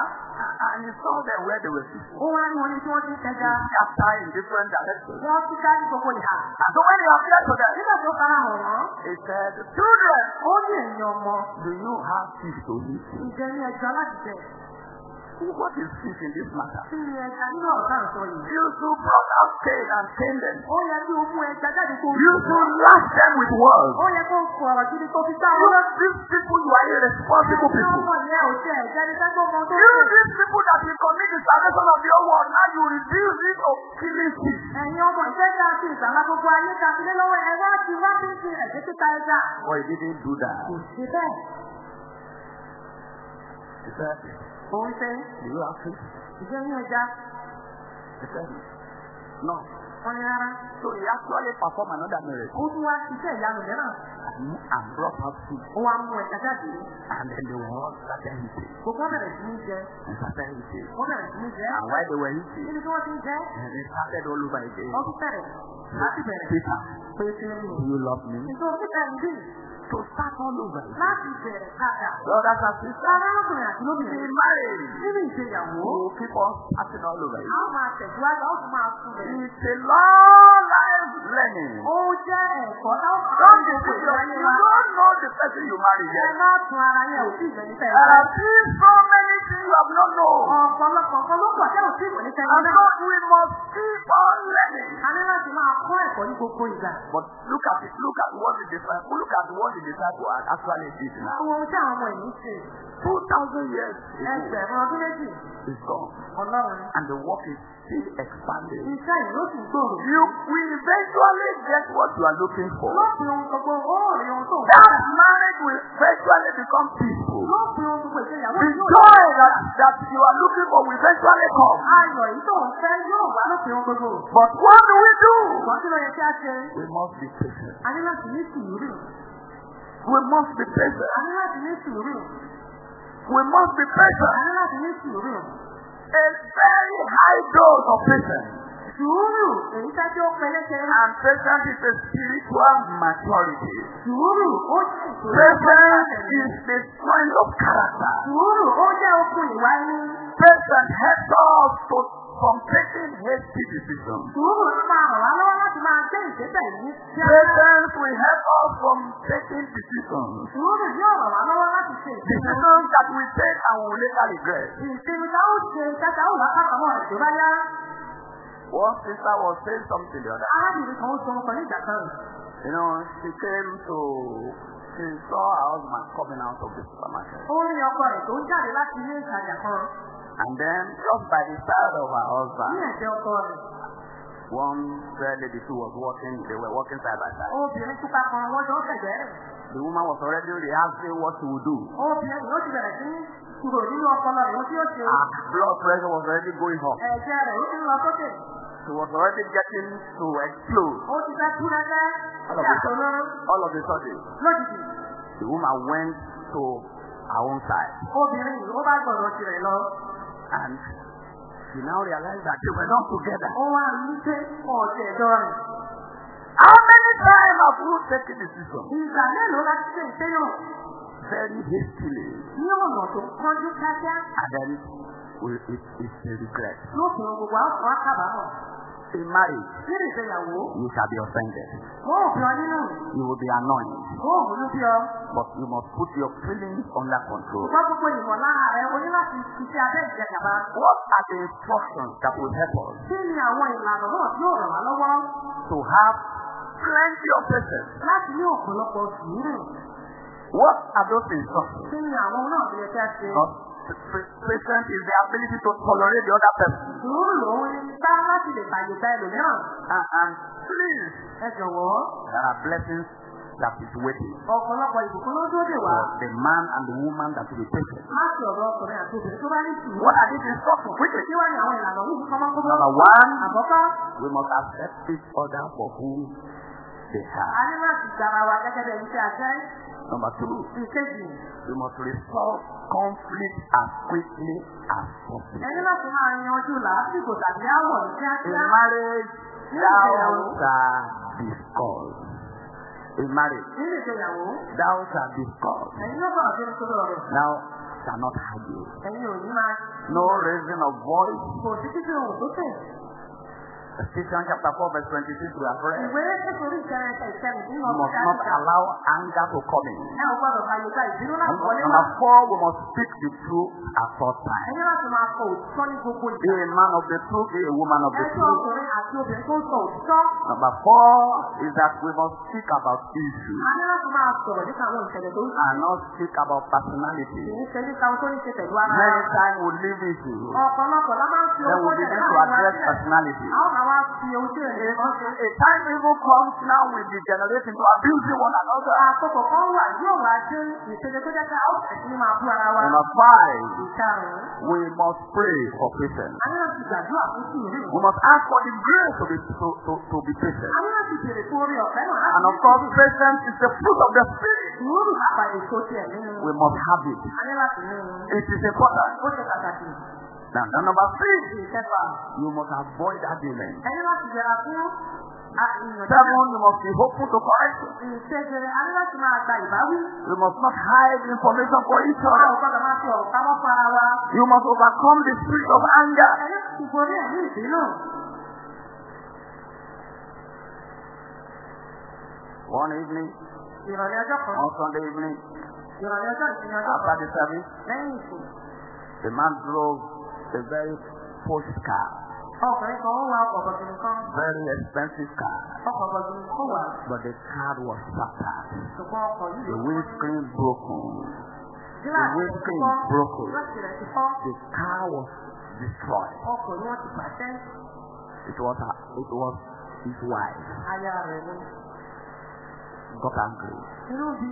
And he saw them where they were fishing. Ó wá rí wọn ní tí wọ́n ti ń pẹja. Scattered in different directions. Wọ́n tún ká ní gbogbo ìhà. And so when he appeared to them, Nígbà tó fara hàn wọ́n, he said, Children, ó ní èèyàn ọmọ. do you have fish to eat? Ǹjẹ́ ní ẹjọ́ láti jẹ? What is this in this matter? You should brought out Cain and them. You should lash them with words. You, these people, you are irresponsible people. You, these people that will commit the salvation of whole world, now you reduce it to killing fish. Well, he didn't do that. He said, You have fish? ìṣe ní ẹja. He said, No. Wọ́n rárá. So he actually performed another miracle Ó tún wá ṣiṣẹ́ ìyanu mìíràn. and brought out fish. Ó wá mú ẹja jáde. And then they were all started eating. Gbogbo bẹ̀rẹ̀ sí ní jẹ. And started eating. Wọ́n bẹ̀rẹ̀ sí ní jẹ. And while they were eating, Níbi tí wọ́n ti ń jẹ. they started all over again. Wọ́n tún bẹ̀rẹ̀. Láti bẹ̀rẹ̀. Peter, Pété do you love me? Nítorí pípẹ́ ń bì. To start all over. Láti bẹ̀rẹ̀ padà. Brothers and sisters, Arákùnrin àti in lóbìnrin. marriage, Nínú ìgbéyàwó. you keep on starting all over A máa tẹ̀síwájú, a ó tún máa tún bẹ̀rẹ̀. It's a long life learning. Ó jẹ́ ẹ̀kọ́ táwọn be gbogbo serious. ìwáyé You don't know the person you marry Ẹ yet. má tún ara yẹn ò sí ìgbẹ́ni fẹ́. There are you have not known. Ọ̀pọ̀lọpọ̀ kan ló pọ̀ tẹ́ ò sí ìgbẹ́ni fẹ́. And so we must keep on learning. A ní láti máa kọ́ ẹ̀kọ́ ní gbogbo ìgbà. But look at it. Look at what the disciple. Look at what the disciple actually did now. Àwọn ohun tí àwọn ọmọ yìí ṣe. Two thousand years Ẹgbẹ̀rún ọdún méjì. is gone, Ọlọ́run. and the work is still expanding. Iṣẹ́ yìí ló sì gbòòrò. You will eventually get what you are looking for. Lópin ohun gbogbo, ó rí ohun tó ń That marriage will eventually become peaceful. Lópin ohun gbogbo ìgbéyàwó The yóò joy that, that you are looking for will eventually come. Ayọ̀ yìí tó ń fẹ́ yóò wá lópin ohun gbogbo. But what do we do? Ṣùgbọ́n kí ló yẹ kí a ṣe? We must be patient. A ní láti ní sùúrù. We must be patient. A ní láti ní sùúrù. We must be patient. A very high dose of patience. Sùúrù èyí tẹ́ tí ó peléke. And patience is a spiritual maturity. Sùúrù ó jẹ́ ìṣòro. Patience is the strength of character. Sùúrù ó jẹ́ okun ìwà ẹni. Patience helps us to from taking hasty decisions. Sùúrù ló máa ràn wá lọ́wọ́ láti máa gbé ìgbésẹ̀ yìí. Patience will help us from taking decisions. Sùúrù yóò ràn wá lọ́wọ́ láti ṣe ìpinnu. Decisions that we take and will later regret. Ìpinnu tá ó ṣe kẹta ó wá kápámọ́ rẹ̀ tó bá yá. One sister was saying something the other. Arábìnrin kan ó sọ ọkọ nígbà kan. You know, she came to, she saw her husband coming out of the supermarket. Ó rí ọkọ rẹ̀ tó ń jáde láti ilé ìtajà kan. And then, just by the side of her husband, one fair lady too was walking, they were walking side by side. The woman was already rehearsing what she would do. Her blood pressure was already going up. She was already getting to explode. All of a sudden, all of a sudden, the woman went to her own side. And she now realized that they were not together. Ó wá rí pé ọ̀sẹ̀ rẹ̀. How many times have you taken decision? Ìgbà mélòó la ti ṣe ìṣẹ́yàn Very hastily. ní ọ̀nà tó kánjú kíákíá? And then we, it, it's a regret. Lópin gbogbo àwọn akábàámọ̀. In marriage, you shall be offended. You will be annoyed. But you must put your feelings under control. What are the instructions that will help us to have plenty of patience? What are those instructions? Because patience is the ability to tolerate the other person. Sùúrù lòun ni bá láti lè fàyè gba ẹlòmíràn. And, and please, Ẹ jọ̀wọ́, there are blessings that is waiting ọ̀pọ̀lọpọ̀ ìbùkún ló dúró dè wá. for the man and the woman that will be patient. Láti ọ̀dọ̀ ọkùnrin àti obìnrin tó bá ní sùúrù. What are these instructions? Quickly. Kí wá ní àwọn ìlànà yìí kọ́ máa ń kó bọ́? Number one, Àkọ́kọ́, we must accept each other for who they a are. ní láti gbára wa gẹ́gẹ́ bí ẹni tí a jẹ́. Number two, we must resolve conflict as quickly as possible. ẹni láti máa yanjú làásìkò tàbí àwọ̀ ní kíákíá. marriage, thou shalt discuss. In marriage, Nínú ìgbéyàwó, thou shalt discuss. ẹ̀yin ló bọ̀rọ̀ sí ní sórí ọ̀rọ̀. Thou shalt not argue. Ẹ̀yin ò ní máa No raising of voice. kò sí títí ohun tó tẹ̀. Ephesians chapter 4 verse 26 we have read. Ìwé kékeré must not allow anger to come in. ẹ ò gbọ́dọ̀ fàyè gba ìbínú láti Number wọlé wá. number four, we must speak the truth at all times. ẹni láti máa sọ òtítọ́ ní gbogbo Be a man of the truth, be a woman of the ẹjọ́ truth. ọkùnrin àti obìnrin tó ń sọ òtítọ́. Number four is that we must speak about issues ní láti máa sọ̀rọ̀ nípa àwọn ìṣẹ̀lẹ̀ tó ń sọ. and not speak about personality. kì í ṣe nípa ohun tó ní ṣe pẹ̀lú ara Many times we leave issues, ọ̀pọ̀lọpọ̀ la máa ń fi then owó we tẹ̀lé begin to address àwọn máa wá fi ohun. A time even comes now we degenerate into abusing one another. àkókò kan wà yóò wá dé ìṣẹ̀lẹ̀ tó jẹ́ ká ó ní máa bú ara wa. Number five, we must pray for patience. ní láti gbàdúrà fún sùúrù. We must ask for the grace to be to, to, to be patient. ní láti bèrè fún orí ọ̀fẹ́ náà And of course, patience is the fruit of the spirit. sùúrù àpá èso tiẹ̀ nínú. We must have it. a ní láti ní un. It is important. ó ṣe pàtàkì. Now, now number three, you must avoid argument. ìyànjú. Seven, you must be hopeful to correction. You must not hide information for each other. You must overcome the spirit of anger. One evening, on Sunday evening, after the service, the man drove a very posh car, ọkùnrin kan wa ọkọ̀ bọ̀gìnì kan. very expensive car, ọkọ̀ bọ̀gìnì kó wà. but the car was shattered. ṣùgbọ́n ọkọ̀ yìí The windscreen broken. the windscreen broken. The car was destroyed. ọkọ̀ ni wọ́n ti pàṣẹ. It was her, it was his wife. aya rẹ̀ ni. Got angry inú bí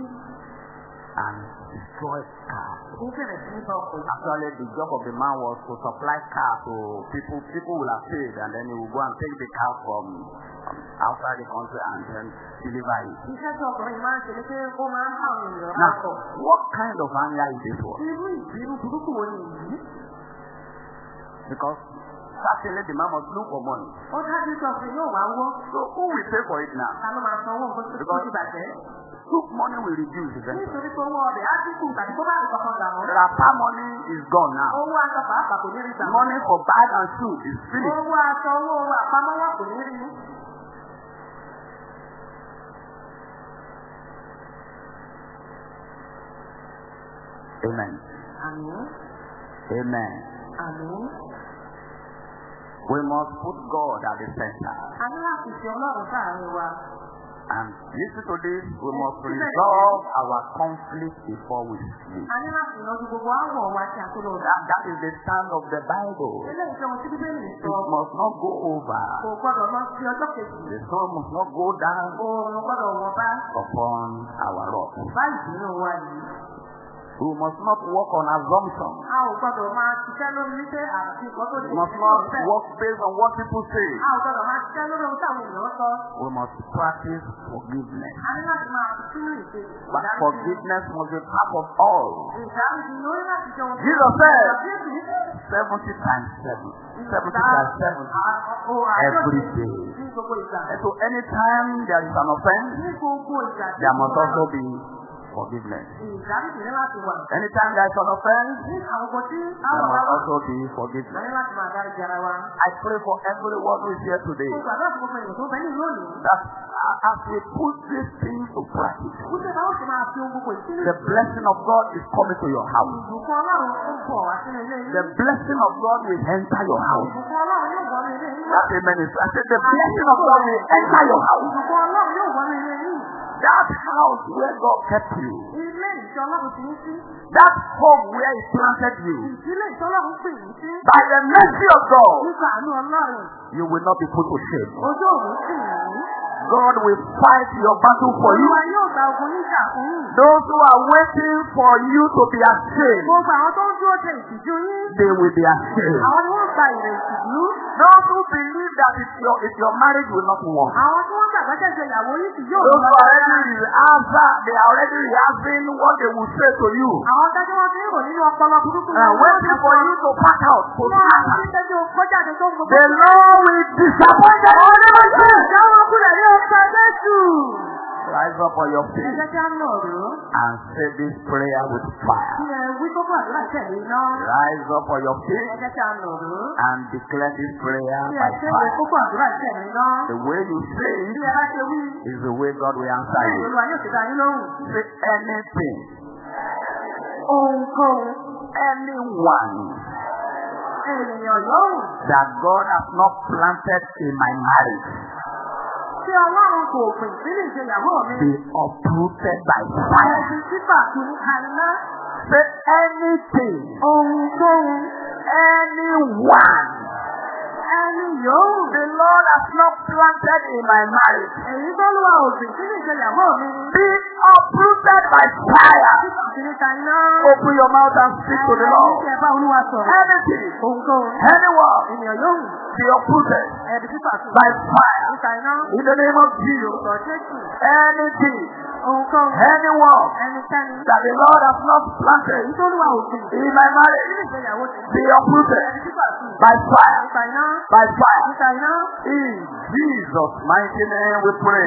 and destroyed car. ó bẹ̀rẹ̀ sí ní bá ọkọ̀ yìí. Actually, the job of the man was to supply car to people. People will have paid, and then he will go and take the car from um, outside the country and then deliver it. èèyàn Now, what kind of anger is this one? Because certainly the man must look for money. So who will pay for it now? ta Soup money will reduce eventually. nítorí pé owó ọbẹ̀ á dínkù tàbí kó bá rí kankan wọ́n. Wrapper money is gone now. owó aṣọ pàápàá kò ní rí wọ́n. Money for bag and shoe is finished. owó aṣọ owó àpamọ́wọ́ kò ní rí. Amen. àmín Amen. àmín. We must put God at the center. a ní láti fi ọlọ́run sáàárín wa. And listen to this, we must resolve our conflict before we sleep. That, that is the stand of the Bible. It must not go over. The sun must not go down bá upon our rock. bá ìbínú wa yìí. We must not work on assumption. a ò gbọdọ̀ máa ṣiṣẹ́ lórí wípé àti nǹkan tó We must not work based on what people say. a ò gbọdọ̀ máa ṣiṣẹ́ lórí ohun táwọn èèyàn sọ. We must practice forgiveness. a ní láti máa fi sínú ìṣe But forgiveness must be part of all. ìdáríjì láti Jesus said, 70 times 7. 70 times 7. Every day. And so anytime there is an offense, there must also be forgiveness. Anytime there is an offense, there must also be forgiveness. I pray for everyone who is here today that as we put these things to practice, the blessing of God is coming to your house. The blessing of God will enter your house. ìbùkún ọlọ́run yóò wọnú ilé yìí. That amen. I said the blessing of God will enter your house. That house where God kept you. ilé ìṣọ́ ọlọ́run ti ń sí. That home where He planted you. ìdílé ìṣọ́ ọlọ́run pè yín sí. By the mercy of God, nípa àánú ọlọ́run. you will not be put to shame. ojú òun sì yín. God will fight your battle for you. olúwa yóò gba ogun níjà fún yín. Those who are waiting for you to be ashamed, gbogbo àwọn tó ń dúró de ìtìjú yín. they will be ashamed. àwọn ni wọ́n gba ìrẹ̀ ìtìjú. Those who believe that if your, if your marriage will not work, àwọn tí wọ́n gbàgbọ́ ṣẹ̀ṣẹ̀ ìyàwó yìí sì yóò those who already rehearsing, they are already rehearsing what they will say to you, àwọn tẹ́jú wọn ti ń rò nínú ọpọlọ burúkú and waiting for you to pack out, to Wọ́n pack ti tẹ́jú kọjáde tó ń gbogbo. The Lord will disappoint them. Kúrẹ̀ ní Jésù. Rise up on your feet and say this prayer with fire. Rise up on your feet and declare this prayer by fire. The way you say it is the way God will answer you. Say anything, anyone that God has not planted in my marriage tí Ọlọ́run kò pè sínú ìgbéyàwó mi. be uprooted by fire. Ẹ̀sìn sípà kì í ka iná. Say anything, Ohunkóhun. anyone Ẹni yóò. the Lord has not planted in my marriage Èyí tó lúwa òsì sínú ìgbéyàwó mi. be uprooted by fire. Open your mouth and speak to the Ẹni Lord. tí ẹ bá Olúwa sọ̀rọ̀. Anything, Ohunkóhun. anyone Ènìyàn yóò. be uprooted by fire. In the name of Jesus. Jésù. Anything, Ohunkóhun. anyone Ẹnikẹ́ni. that the Lord has not planted in my marriage be uprooted by fire. By fire. In Jesus' mighty name we pray.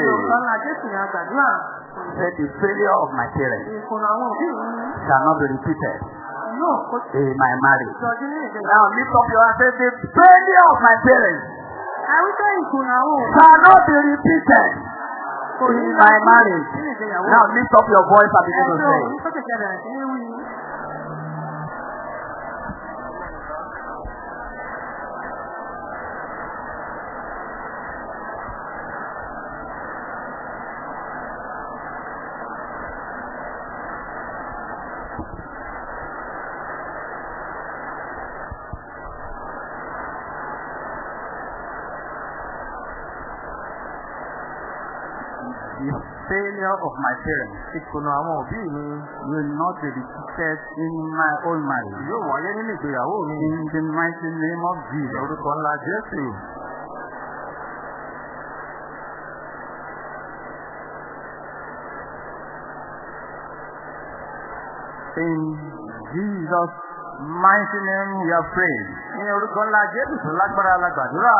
Say the failure of my parents shall not be repeated kó in my marriage. Now lift up your hand and say the failure of my parents shall not be repeated in my marriage. Now lift up your voice and begin to say. The failure of my parents Ìkùnà àwọn òbí mi will not be repeated in my own marriage. yóò wáyé nínú ìgbéyàwó mi. In the mighty name of Jesus. Orúkọ ńlá Jésù. In Jesus' mighty name we are praying. Ní orúkọ ńlá Jésù tó lágbára la gbàdúrà.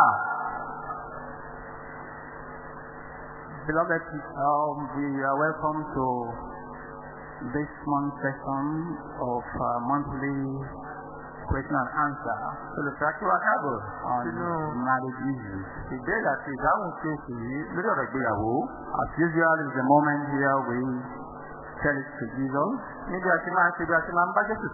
Beloved, um, we are welcome to this month session of uh, monthly question and answer Olùfẹ́ kí wá káàbọ̀ on marriage issues. ìbéèrè àti ìdáhùn tí oṣù yìí lórí ọ̀rọ̀ ìgbéyàwó. As usual, is the moment here we tell it to Jesus. Níbi àti máa ń ṣe bí a ti máa ń bá Jésù.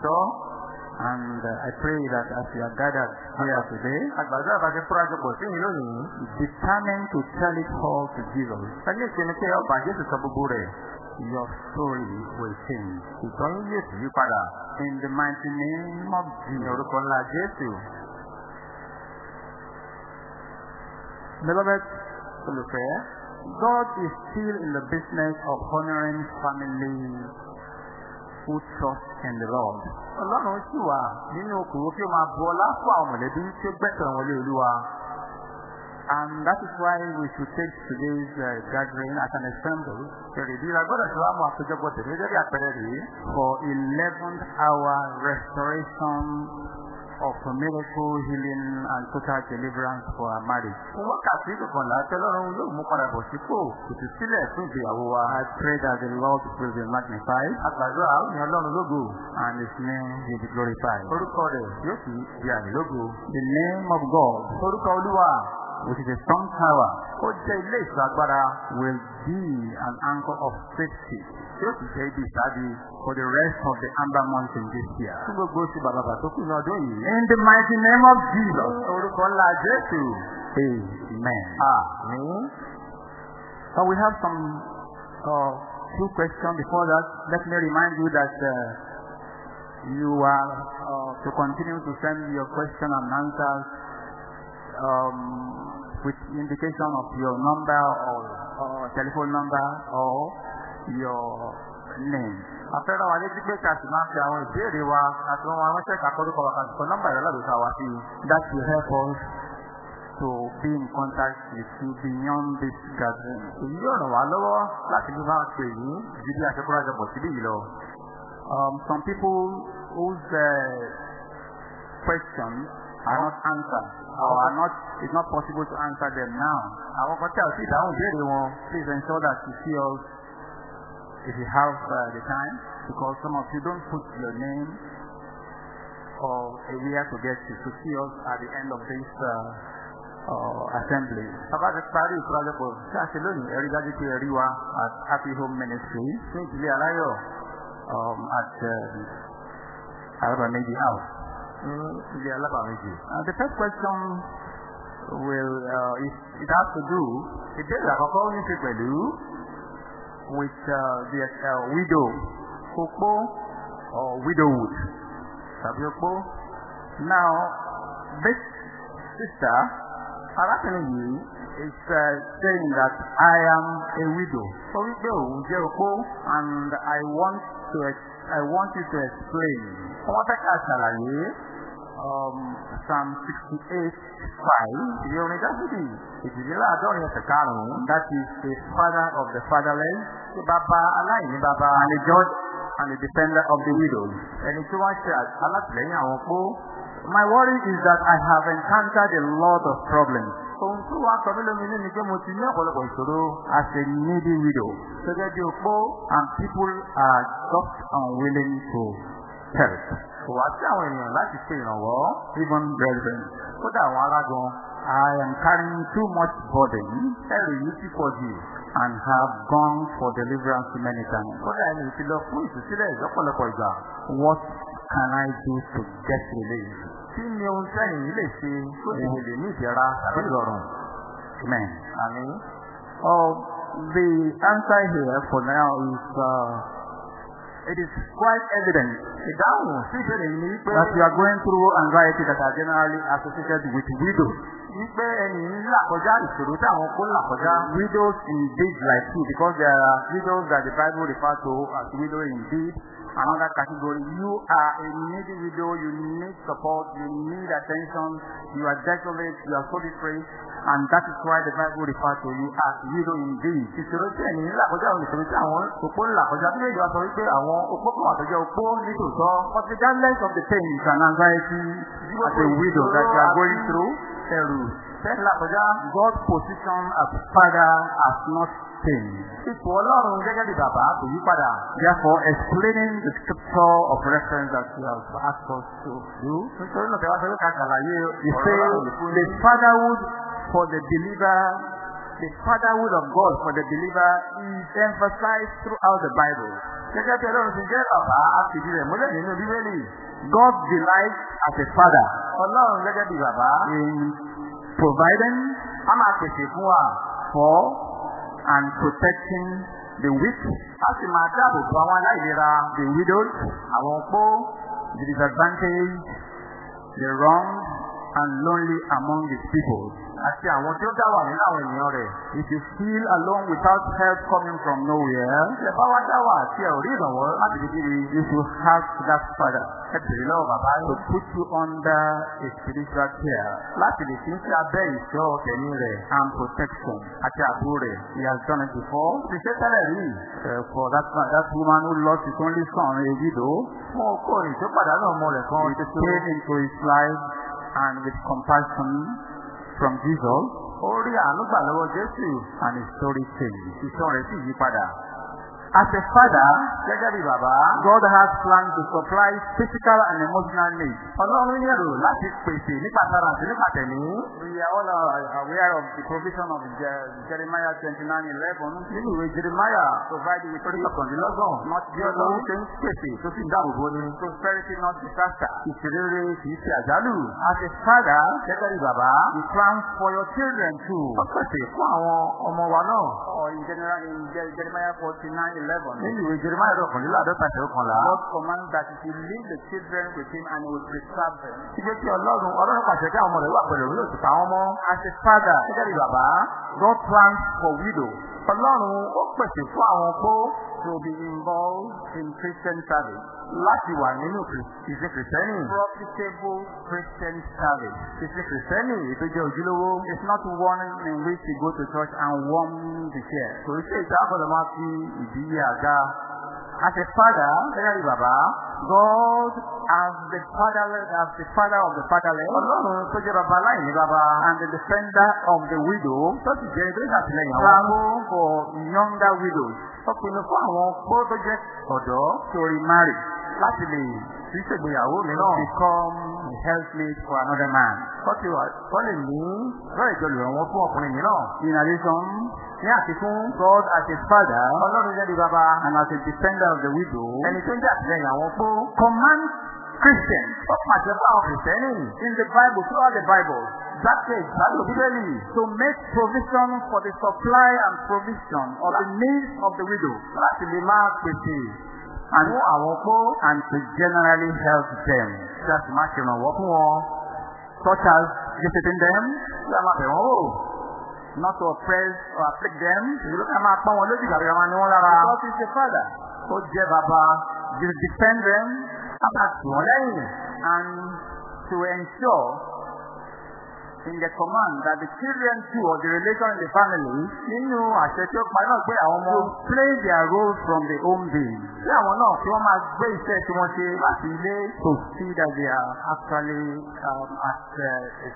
And uh, I pray that as we are gathered here today, Àgbàdo àbájẹ fúrájọpọ̀ sí mi lónìí. determined to tell it all to Jesus, Ẹni ìpinnu pé ọba Jésù sọ gbogbo rẹ̀. your story will change. Yín yóò yí padà. In the mighty name of Jesus. orúkọ ńlá Jésù. Beloved, olùfẹ́, God is still in the business of honoring families who trust in the Lord. Ọlọ́run sì wà nínú okòwò kí ó máa bu ọlá fún àwọn mọ̀lẹ́bí tí ó gbẹ̀sẹ̀ wọn Olúwa. And that is why we should take today's uh, gathering as an example Èrèdí la gbọ́dọ̀ tí wàá mú àpéjọpọ̀ tèmi gẹ́gẹ́ bí àpẹẹrẹ rèé. for 11th hour restoration of miracle healing and total deliverance for our marriage. Fún wákàtí kọkànlá tẹ́lọ́run yóò mú padà bọ̀ sípò kùtù sílẹ̀ fún ìgbéyàwó wa. I pray that the Lord will be magnified Àgbàdo àwọn ènìyàn Ọlọ́run lógo. and His name will be glorified. Orúkọ rẹ̀ yóò sì di àmì lógo. The name of God, Orúkọ Olúwa which is a strong tower, ó jẹ́ ilé ìṣọ́ agbára will be an anchor of safety ó sì jẹ́ ibi ìsádi for the rest of the amber months in this year. fún gbogbo oṣù bàbàbà tó kù ní ọdún yìí. In the mighty name of Jesus. Orúkọ ńlá Jésù. Amen. Àmín. So we have some uh, few questions before that. Let me remind you that uh, you are uh, to continue to send your question and answers um, with indication of your number or, or telephone number or your name. Àfẹ́ràn wa létí pé ká sì máa fi àwọn ìbéèrè wa àti wọn ránṣẹ́ kàkọ́dúkọ wa kàtìkọ nọ́mbà ìrọ̀lẹ́dọ̀ta wa sí i. That will help us to be in contact with you beyond this gathering. Èyí yóò ràn wá lọ́wọ́ láti bí máa pè yín ju bí aṣẹ́kúrájọpọ̀ síbí yìí lọ. Um, some people whose uh, questions are not answered are not, it's not possible to answer them now. Please ensure that you see us if you have uh, the time, because some of you don't put your name or a where to get to, to see us at the end of this uh, uh, assembly. At Happy Home Ministry um, at uh, Arabameji House. Alábàáméjì. Uh, the first question will uh, is, it has to do Ìbéèrè àkọ́kọ́ ní ṣe pẹ̀lú with uh, the uh, widow, opó or widowhood. tàbí opó. Now, this sister, arákùnrin yìí, is uh, saying that I am a widow. Ó wí pé òun jẹ́ opó. and I want to I want you to explain Wọ́n fẹ́ ká ṣàlàyé um, Psalm 68 ìwé orin Dáfídì ìdíléláàádọ́rin ẹsẹ̀ karùn-ún. 5 that is the father of the fatherless Ṣé bàbá aláìní bàbá and the judge and the defender of the widows. ẹni tí wọ́n ṣe alátìlẹ́yìn àwọn opó? My worry is that I have encountered a lot of problems Ohun tí wàá sọ mí lómi ní ni pé mo ti ní ọ̀pọ̀lọpọ̀ ìṣòro as a needy widow gẹ́gẹ́ bí opó. and people are just unwilling to help. Wá sí àwọn ènìyàn láti ṣe ìrànwọ́. Even brethren, Kódà àwọn ará gan. I am carrying too much burden Ẹrù yìí ti pọ̀ jù. and have gone for deliverance many times. Kódà ẹni ti lọ fún ìtúsílẹ̀ lọ́pọ̀lọpọ̀ ìgbà. What can I do to get relief? Kí ni ohun sẹ́yìn lè ṣe tó lè lè ní ìdẹ̀ra tàbí ìrọ̀rùn? Amen. Àmín. Oh, the answer here for now is uh, it is quite evident that you are going through anxiety that are generally associated with widows. wípé ẹni ń là kọjá ìṣòro tí àwọn kó là kọjá. Widows indeed like you because there are widows that the Bible refers to as widow indeed. Another category, you are a needy widow, you need support, you need attention, you are desolate, you are solitary, and that is why the Bible refers to you as widow indeed. Ìṣòro tí. But regardless of the pains and anxiety as a widow that you are going through, Ẹrù tẹ́ ń là kọjá. God's position as father has not changed. Ipò Ọlọ́run gẹ́gẹ́ bí bàbá kò yí padà. Therefore, explaining the scripture of reference that you have asked us to do, Nítorí náà tẹ́wá sọ pé ká ṣàlàyé ọ̀rọ̀ fún the fatherhood for the believer, the fatherhood of God for the believer is emphasized throughout the Bible. Gẹ́gẹ́ bí Ọlọ́run ti jẹ́ bàbá á fìdí rẹ̀ múlẹ̀ nínú Bíbélì. God delights as a father Ọlọ́run gẹ́gẹ́ bí bàbá in providing á máa pèsè fún wa. for and protecting the weak, Á sì máa dáàbò bo àwọn aláìlera. the widows, Àwọn opó the disadvantaged, the wronged, and lonely among his people. Àti àwọn tí ó dá wà nínú àwọn ènìyàn rẹ̀. If you feel alone without help coming from nowhere, Ṣé bá wá dá wà tí ẹ ò rí ìrànwọ́ láti fi kiri? you should have that father Ẹ bèrè lọ́wọ́ bàbá to yín. put you under a spiritual care Láti lè fi ń sí abẹ́ ìṣọ́ tẹ̀mí rẹ̀ and protection. àti àbò rẹ̀. He has done it before. Ti ṣe tẹ́lẹ̀ rí. For that that woman who lost his only son, a widow, Fún okòrin tó pàdánù ọmọ rẹ̀ kan he came into his life and with compassion from Jesus, Ó rí àánú gbà lọ́wọ́ Jésù. and his story changed. Ìṣọ́ rẹ̀ sì yí padà. As a father, Gẹ́gẹ́ bí bàbá. God has plans to supply physical and emotional needs. Ọlọ́run yẹ̀rò láti pèsè nípa tara àti nípa tẹ̀mí. We are all uh, aware of the provision of Je- Jeremiah 29:11. Nínú ìwé Jeremiah Provided with orí peace, kọkàndínlọ́gbọ̀n. not Bí Ọlọ́run evil, ṣe ń pèsè tó sì ń dáàbò bo ni. prosperity, not disaster. Ìṣerere kìí ṣe àjálù. As a father, Gẹ́gẹ́ bí bàbá. He plans for your children too. Ó pèsè fún àwọn ọmọ wa náà. Or in general, in Je- Jeremiah 49:11. Nínú ìwé Jeremiah ọ̀kànléláàdọ́ta ṣe ọkànlá. God commands that he leave the children with him and he will preserve them. Ìgbé tí Ọlọ́run Ọlọ́run pàṣẹ kí àwọn ọmọ rẹ̀ wà pẹ̀lú òun yóò sì pa wọ́n mọ́. As a father, Gẹ́gẹ́ bí bàbá. God plans for widows Ọlọ́run ó pèsè fún àwọn opó to be involved in Christian service. láti wà nínú ìsìn kìrìsìtẹ́nì. Profitable Christian service. Ìsìn kìrìsìtẹ́nì ètò jẹ́ ojúlówó. It's not one in which you go to church and warm the chair. Kò sí ìta àkọlọ̀ máa fi àga. As a father, bí bàbá. God as the father, as the father of the fatherless, Ọlọ́run tó jẹ́ bàbá and the defender of the widow, Tó sì jẹ́ plan for younger widows ó pinnu fún àwọn opó tó jẹ́ to remarry, láti lè fi ṣègbéyàwó mìíràn. become a helpmate for another man. Wà wọ́n lè ní lọ́rọ̀ ìjọ lùrànwọ́ fún ọkùnrin mìíràn. In addition, Ní àfikún, God as a father Ọlọ́run jẹ́ di bàbá. and as a defender of the widow Ẹni tó ń jà àtìlẹ́yìn àwọn opó. commands Christians Ó pàṣẹ fún àwọn kìrìsìtẹ́nì. in the Bible, throughout the Bible, Jákè ìgbàlù Bíbélì. to make provision for the supply and provision of the needs of the widow Láti lè máa pèsè and, fún àwọn opó. and to generally help them, a sì máa ṣèrànwọ́ fún wọn. such as visiting them, Tí a máa bẹ̀ wọ́n wò. not to oppress or afflict them, ló ká máa pọ́n wọn lójú ìgbàlódé máa ní wọ́n lára. because he's a father, Ó jẹ́ bàbá. to defend them A máa wọ́n lẹ́yìn. and to ensure in the command that the children too or the relation in the family Nínú àṣẹ tí ó pa náà gbé àwọn ọmọ to play their role from the home base tí àwọn náà tí wọ́n máa gbé iṣẹ́ tí wọ́n ṣe láti ilé. to see that they are actually um, at uh,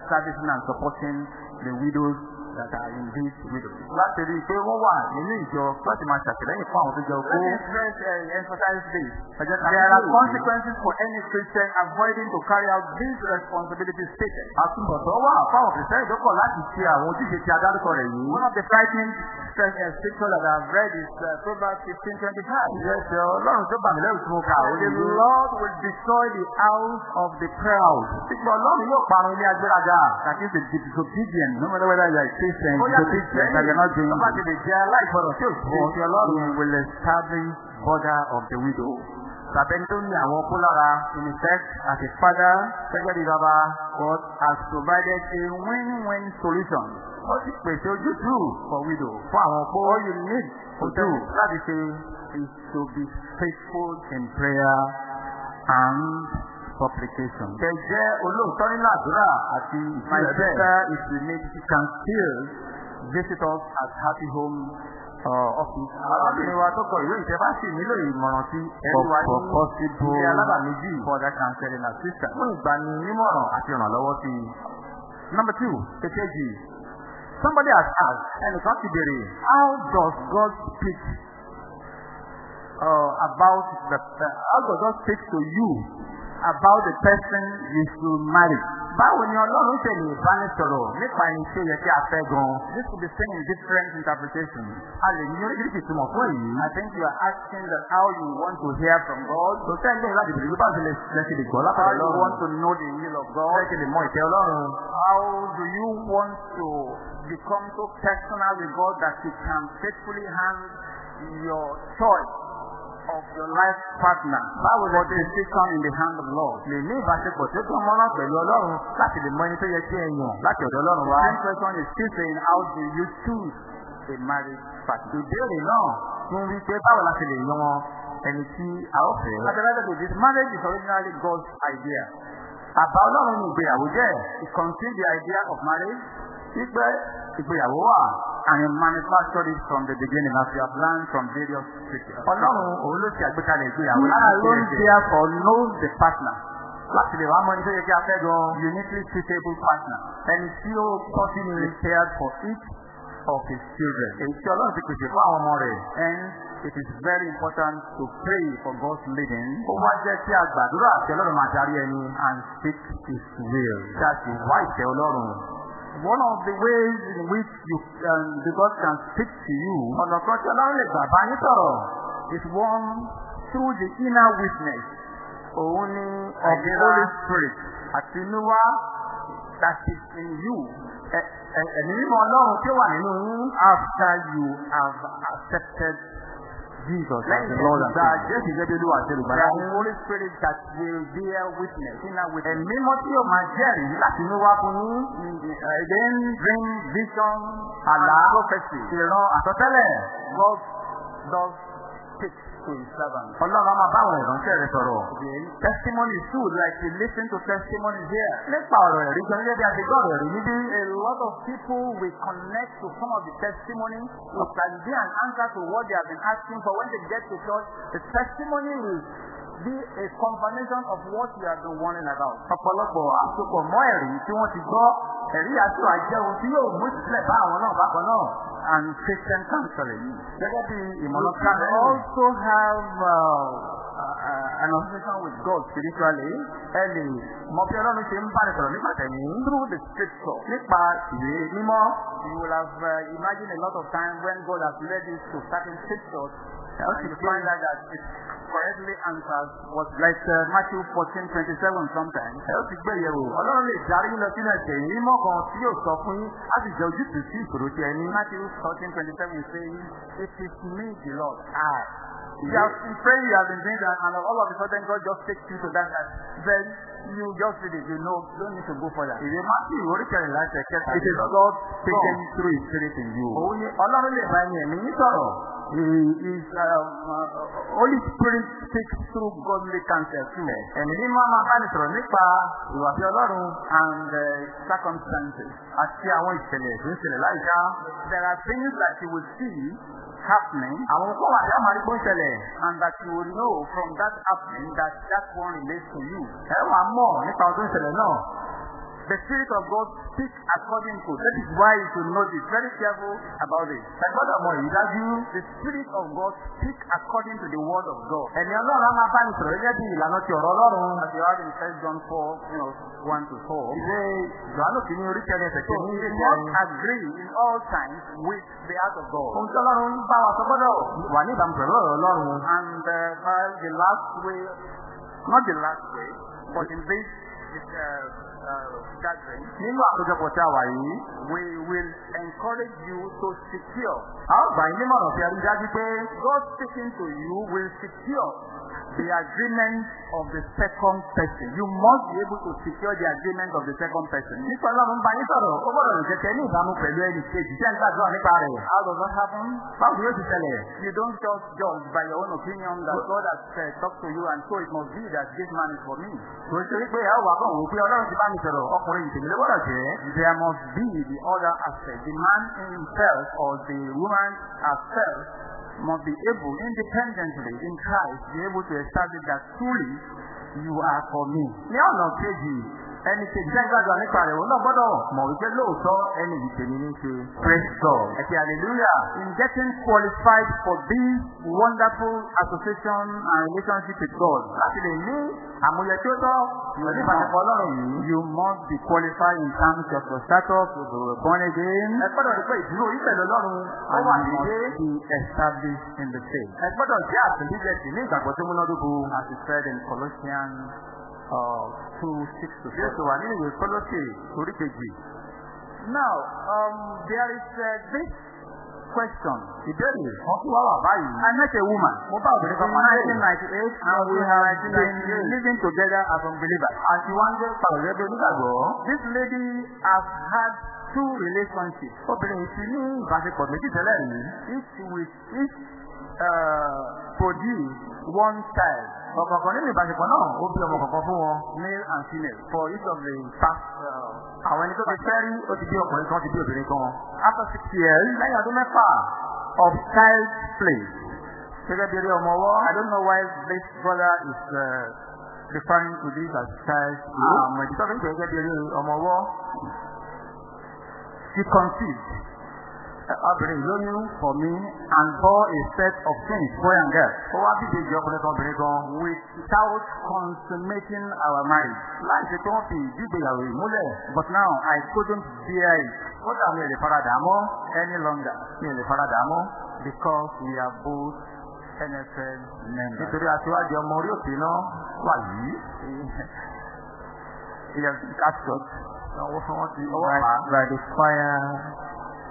servicing and supporting the widows that are indeed widows. Láti rí i pé wọ́n wà nínú ìjọ láti máa ṣàtìlẹ́yìn fún àwọn tó jẹ́ opó. Let me stress, uh, emphasize this. There are consequences for any Christian avoiding to carry out these responsibilities stated. Àtúbọ̀tán wà fáwọn kìrìsìtẹ́nì tó kọ̀ láti ṣe àwọn ojúṣe tí a dárúkọ rẹ̀ yìí. One of the frightening stress, uh, scripture that I've read is uh, Proverbs 15:25. Ìrẹsẹ̀ Ọlọ́run tó bà mí lẹ́rù tí mo kà ó The. Lord will destroy the house of the proud. Ìgbà Ọlọ́run yóò parun ilé agbéraga. That is the disobedient, no matter whether you are a Christian, Ó yà disobedient, that you're not doing Ọlọ́run. He will establish border of the widow. Tàbẹ́ni tó ní àwọn lára. In effect, as a father, Gẹ́gẹ́ bí bàbá. God has provided a win-win solution Ó sì pèsè ojútùú for widow. fún àwọn opó. All you need to do láti ṣe is to be faithful in prayer and supplication. kẹ jẹ́ olóòótọ́ nínú àdúrà àti My ìfilẹ̀ bẹ́ẹ̀. sister, if you need, you can still visit us at Happy Home uh, office. Arábìnrin wa tó kọ ìwé ìtẹ́ bá sì nílò ìmọ̀ràn sí ẹni wa ní ilé alábàáméjì further counseling assistance. fún ìgbani nímọ̀ràn àti ìrànlọ́wọ́ sí i. Number two, Èkejì, somebody has asked, ẹnìkan ti béèrè, how does God speak uh, about the uh, how does God speak to you about the person you should marry? báwo ni Ọlọ́run ṣe lè bá ní sọ̀rọ̀ nípa ẹni tí ó yẹ kí a fẹ́ gan? This could be seen in different interpretations. A lè ní oríṣiríṣi ìtumọ̀ fún èyí. I think you are asking that how you want to hear from God, Kò lẹ́yìn láti bèrè bí báwo ṣe lè lẹ́sẹ̀ lè gbọ́ how látọ̀dọ̀ you want Ọlọ́run. to know the will of God, Bẹ́ẹ̀ ṣe lè mọ ìfẹ́ Ọlọ́run. how do you want to become so personal with God that you can faithfully hand your choice of your life partner Báwo lẹ for ṣe decision in the hand of the Lord? lè ní ìbáṣepọ̀ tó tún mọ́nà pẹ̀lú Ọlọ́run láti lè mọ ẹni tó yẹ kí ẹ yàn láti ọ̀dọ̀ Ọlọ́run wá. same question is still saying, how do you choose a marriage partner? Ìbéèrè náà tún wí pé báwo la ṣe lè yan ẹni tí a ó fẹ́. Matter of this, marriage is originally God's idea. Àbá Ọlọ́run ní ìgbéyàwó jẹ́ He conceived the idea of marriage wípé ìgbéyàwó wà. And he manufactured it from the beginning as we have learned from various scriptures. Ọlọ́run òun ló ṣe àgbékalẹ̀ ìgbéyàwó He láti alone therefore knows the partner, láti lè wá mọ ẹni tó yẹ kí a fẹ́ gan. uniquely suitable partner, Ẹni tí ó tọ́ sí ni prepared for each of his children. èyí tí Ọlọ́run ti pèsè fún àwọn ọmọ rẹ̀. Hence, it is very important to pray for God's leading Ó wá jẹ́ kí a gbàdúrà àti Ọlọ́run máa darí ẹni and seek his will. kí a sì wá ìfẹ́ Ọlọ́run. One of the ways in which you um, the God can speak to you Ọ̀nà kan tí Ọlọ́run lè gbà bá yín sọ̀rọ̀. is one through the inner witness Òun ni of the Holy Spirit àtinúwá that is in you ẹ̀mí mímọ́ Ọlọ́run tí ó wà nínú yín. after you have accepted Jesus as the Lord and Savior. Jésù gẹ́gẹ́ bí Olúwa àti There Olùgbàlà. is the Holy Spirit that will bear witness. Ẹ̀mí mímọ́ tí yóò máa jẹ́rìí láti inú wá fún yín. Again, dream, vision, Àlá, and prophecy. ìran àsọtẹ́lẹ̀. God does speak to his servants. Ọlọ́run máa bá àwọn ìránṣẹ́ rẹ̀ sọ̀rọ̀. Testimony is like you listen to testimony here. Nípa ọ̀rọ̀ ẹ̀rí gan gẹ́gẹ́ bí a ti gbọ́ ọ̀rọ̀ ẹ̀rí níbí. A lot of people will connect to some of the testimony. It can be an answer to what they have been asking for. When they get to church, the testimony will be a confirmation of what you have been warning about. Ọ̀pọ̀lọpọ̀ àsopọ̀ mọ́ ẹ̀rí tí wọ́n ti gbọ́. Ẹ̀rí àti àjẹ́ ohun tí yóò mú ìsílẹ̀ bá àwọn náà bákan náà. and Christian counseling. Gẹ́gẹ́ bí You can kan also have uh, uh, an association with God spiritually ẹ lè mọ bí ọlọ́run ṣe ń bá sọ̀rọ̀ nípa tẹ̀mí through the scripture. nípa ìwé mímọ́. You will have uh, imagined a lot of time when God has led you to certain scriptures you find out that it correctly answers what like uh, Matthew 14, 27 sometimes. ẹ ó ti gbé yẹ̀wò ọlọ́run lè darí lọ sínú ẹ̀sẹ̀ yìí mímọ́ kan tí yóò sọ fún yín láti jẹ ojútùú sí ìṣòro tí ẹ ní. Matthew 14, 27 is saying, It is me, the Lord. Ah, You have been praying, you have been doing that, and all of a sudden God just takes you to that. then you just did it. You know, don't need to go further. ìwé Matthew orí kẹrìnlá kẹta. It is God speaking through His Spirit in you. Òun ni ọlọ́run lè bá ẹni ẹ̀mí yín sọ̀rọ̀. He is um, uh, Holy Spirit speaks through godly counsel too, Ẹ̀mí mímọ́ máa bá ní sọ̀rọ̀ nípa ìwàfẹ́ ọlọ́run and uh, circumstances. àti àwọn ìṣẹ̀lẹ̀ tó ń ṣẹlẹ̀ láìka. There are things that you will see happening, Àwọn kọ́ wà máa pé ó ń ṣẹlẹ̀. and that you will know from that happening that that one relates to you. Ẹ wàá mọ̀ nípa ohun tó ń ṣẹlẹ̀ náà. The Spirit of God speaks according to. That is why you should this. Very careful about it. Ẹ gbọ́dọ̀ mọ èyí dájú. The Spirit of God speaks according to the Word of God. Ẹ̀mí ọlọ́run á máa bá ní sọ̀rọ̀ gẹ́gẹ́ bí ìlànà ti ọ̀rọ̀ ọlọ́run. As you have in First John 4, you know, 1 to 4. Ìwé Jòhánù kìíní orí kẹrin ẹsẹ̀ So kìíní we ilé must agree in all times with the heart of God. Ohun tí ọlọ́run ń bá wa sọ gbọ́dọ̀ wà ní ìbámu pẹ̀lú ọ̀rọ̀ ọlọ́run. And uh, while the last way, not the last way, but in this uh, uh, gathering, Nínú àkójọpọ̀ tí a wà yìí, we will encourage you to secure. a ó gbà yín nímọ̀ràn fi ẹrí dájú pé God speaking to you will secure the agreement of the second person. You must be able to secure the agreement of the second person. nípa ọlọ́run bá yín sọ̀rọ̀ ó gbọ́dọ̀ lè jẹ́kẹ́ ní ìbámu pẹ̀lú ẹnì kejì a ń gbàdúrà nípa rẹ̀. How does that happen? Báwo yóò ti ṣẹlẹ̀? You don't just judge by your own opinion that God has uh, talked to you and so it must be that this man is for me. Kò ṣe wípé ẹ wà kàn wò pé ọlọ́run ti bá mi sọ̀rọ̀ ọkùnrin gbọ́dọ̀ jẹ́. There must be the other aspect. The man himself or the woman herself must be able, independently in Christ, be able to establish that truly you are for me. Ní ọ̀nà kejì, ẹni ń gbàdúrà nípa rẹ̀ òun náà gbọ́dọ̀ mọ̀ wípé lóòótọ́ ẹni yìí tèmi ní ṣe. Praise God. Ẹ ti hallelujah. In getting qualified for this wonderful association and relationship with God, Láti lè ní àmúyẹ tí ó tọ́ pẹ̀lú ìbáṣepọ̀ ọlọ́run yìí. you must be qualified in terms of your status, you were born again, Ẹ gbọ́dọ̀ rí pé ìdúró yìí pẹ̀lú ọlọ́run ó and wà you dédé. must be established in the faith. Ẹ gbọ́dọ̀ jẹ́ àtúndíjẹ sí ní ìgbàgbọ́ tó múnádóko. As it said in Colossians 2, 6 to 7. ti wà nínú ìwé Kólósè orí kejì. Now, um, there is uh, this question. Ìbéèrè wọn tún wá wà báyìí. I met a woman Mo bá obìnrin in kan pàdé. 1998 and we have been living together as unbelievers. Àti wá ń gbé pàrọ̀ onígbàgbọ́. This lady has had two relationships, Obìnrin ti ní ìbáṣepọ̀ méjì tẹ́lẹ̀ rí. each with each uh, produce one child, Ọ̀kọ̀ọ̀kan nínú ìbáṣepọ̀ náà ó bí ọmọ kọ̀ọ̀kan fún wọn. male and female, for each of the past. Uh, Àwọn ẹni tó ti fẹ́ rí ó ti bí ọkùnrin kan ti bí obìnrin kan. after six years Lẹ́yìn ọdún mẹ́fà of child play, gẹ́gẹ́ bí eré ọmọ ọwọ́. I don't know why this brother is uh, referring to this as child play. Àmọ̀ ìdí tó fi ń gẹ́gẹ́ bí eré ọmọ ọwọ́. She conceived Obìnrin lóyún for me and bore a set of twins, boy and girl, ó wá bíbí ìjọ ọkùnrin kan obìnrin kan. without consummating our marriage. Láì ṣe pé wọ́n fi ìdígbéyàwó ìmúlẹ̀. But now I couldn't bear it Kódà mi ò lè faradà mọ́. any longer Mi lè faradà mọ́. because we are both NFL members. Nítorí aṣíwájú ọmọ orí òkè náà wà yìí. He has been captured Ọwọ́ fún wọn ti ọwọ́ pa. by the fire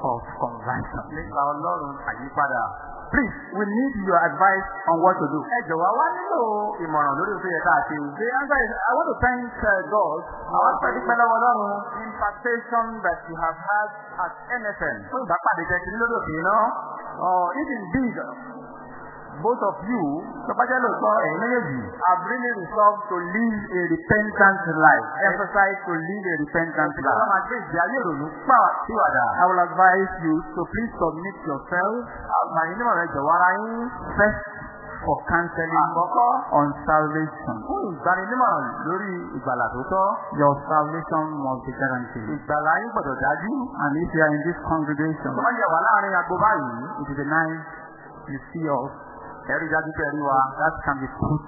of conversion. Nípa ọlọ́run àyípadà. Please, we need your advice on what to do. Ẹ jọ̀wọ́ wá nílò ìmọ̀ràn lórí òfin yẹn káàkiri. The answer is I want to thank uh, God Àwọn ti ọlọ́run. impartation that you have had at NFN. Fún ìbápàdé jẹ́ ti ní lórí òfin náà. Uh, if indeed both of you Tó bá jẹ́ lóòótọ́ ẹ̀yin méjèèjì. have really resolved to live a repentant life, emphasize to live a repentant Ìjọba life. máa gbé ìgbé ayé ìrònú pàwà síwàdà. I will advise you to please submit yourself Àgbà yín nímọ̀ràn ẹ jọ̀wọ́ ara yín. first for counseling Àkọ́kọ́ on salvation. fún ìgbaninímọ̀ràn lórí ìgbàlà tó tọ́. Your salvation must be guaranteed. Ìgbàlà yín gbọ́dọ̀ dájú. And if you are in this congregation, bá yẹ wà láàárín agbo báyìí, it will be nice you see us. Ẹ̀rí dájú pé ẹ̀rí wa That can be put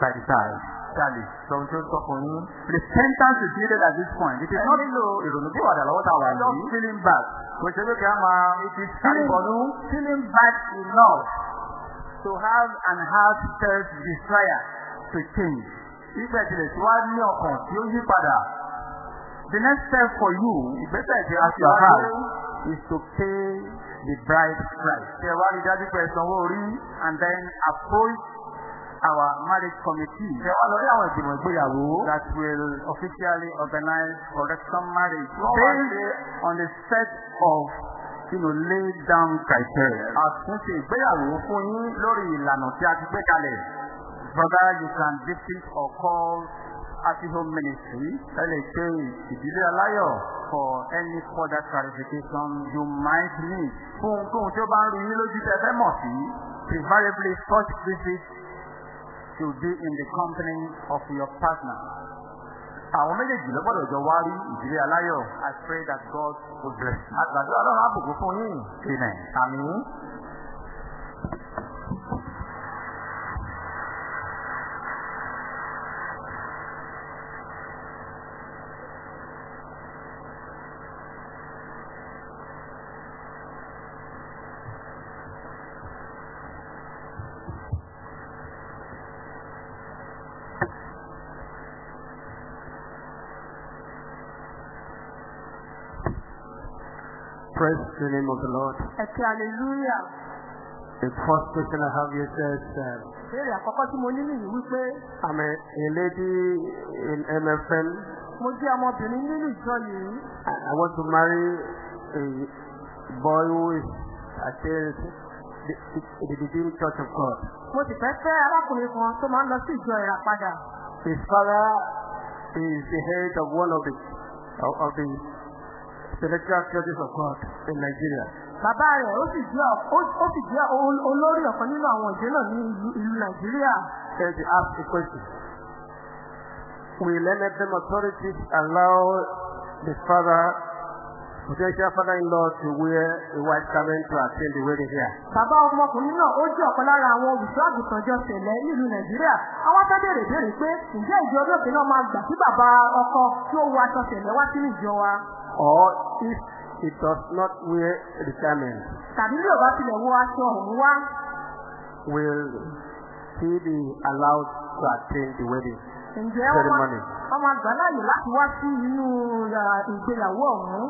by the side. ṣàlè sọ ohun tí ó sọ fún yín. Repentance is needed at this point. It is not nílò ìrònú bí wàdà lọ́wọ́ tá a wà just yìí. feeling bad. Kò ṣe pé kí a máa It is feeling, feeling bad enough to have an heartfelt desire to change. Ibẹ̀ tilẹ̀ tí wá ní ọkàn tí ó yí padà. The next step for you, Ìgbésẹ̀ tí a wá heart, lé. is to pay the bride price. Ṣé wá rí dájú pé ẹ sanwó orí? and then approach our marriage committee Ṣé wá lọ rí àwọn ìgbìmọ̀ ìgbéyàwó? that will officially organize correction marriage based on the set of you know laid down criteria. àtúnṣe ìgbéyàwó fún yín lórí ìlànà tí a ti gbé kalẹ̀. Brother, you can visit or call Happy Home Ministry. Ṣe ìdílé aláyọ̀ for any further clarification you might need. Fún ohunkóhun tí ó bá ń rí yín lójú tẹ́ fẹ́ mọ̀ sí. Preferably such visits should be in the company of your partner. Àwọn méjèèjì ló gbọ́dọ̀ jọ wá rí ìdílé aláyọ̀. I pray that God will bless you. Àgbàdo ọlọ́run á bùkún fún yín. Amen. Àmín. Ẹ̀kẹ́ hallelujah. The first question I have here says, Béèrè àkọ́kọ́ tí mo ní nìyí wípé I'm a, a lady in MFM. mo jẹ́ ọmọbìnrin nínú ìjọ yìí. I, want to marry a boy who is attends the, the, the Redeemed Church of God. Mo sì fẹ́ fẹ́ arákùnrin kan tó máa ń lọ sí ìjọ ìràpadà. His father is the head of one of the of, of the celestial churches of God in Nigeria. Bàbá rẹ̀ ó sì jẹ́ olórí ọ̀kan nínú àwọn ìjọ náà ní ìlú Nàìjíríà. Then he asked a question. Will NFM authorities allow the father, potential father-in-law to wear a white garment to attend the wedding here? Bàbá ọmọkùnrin náà ó jẹ́ ọ̀kan lára àwọn olùṣọ́ àgùntàn jọ tẹ̀lẹ́ nílùú Nàìjíríà. Àwọn fẹ́ bèrè béèrè pé ǹjẹ́ ìjọ olóògbé náà máa gbà kí bàbá ọkọ tí ó wọ aṣọ tẹ̀lẹ́ wá sínú ìjọ wa? Or if he does not wear the garment, Tàbí bí bá tilẹ̀ wọ aṣọ ọ̀hún wá, will he be allowed to attend the wedding? ǹjẹ́ Ceremony. wọ́n máa gbà láàyè láti wá sí inú yàrá ìgbéyàwó ọ̀hún?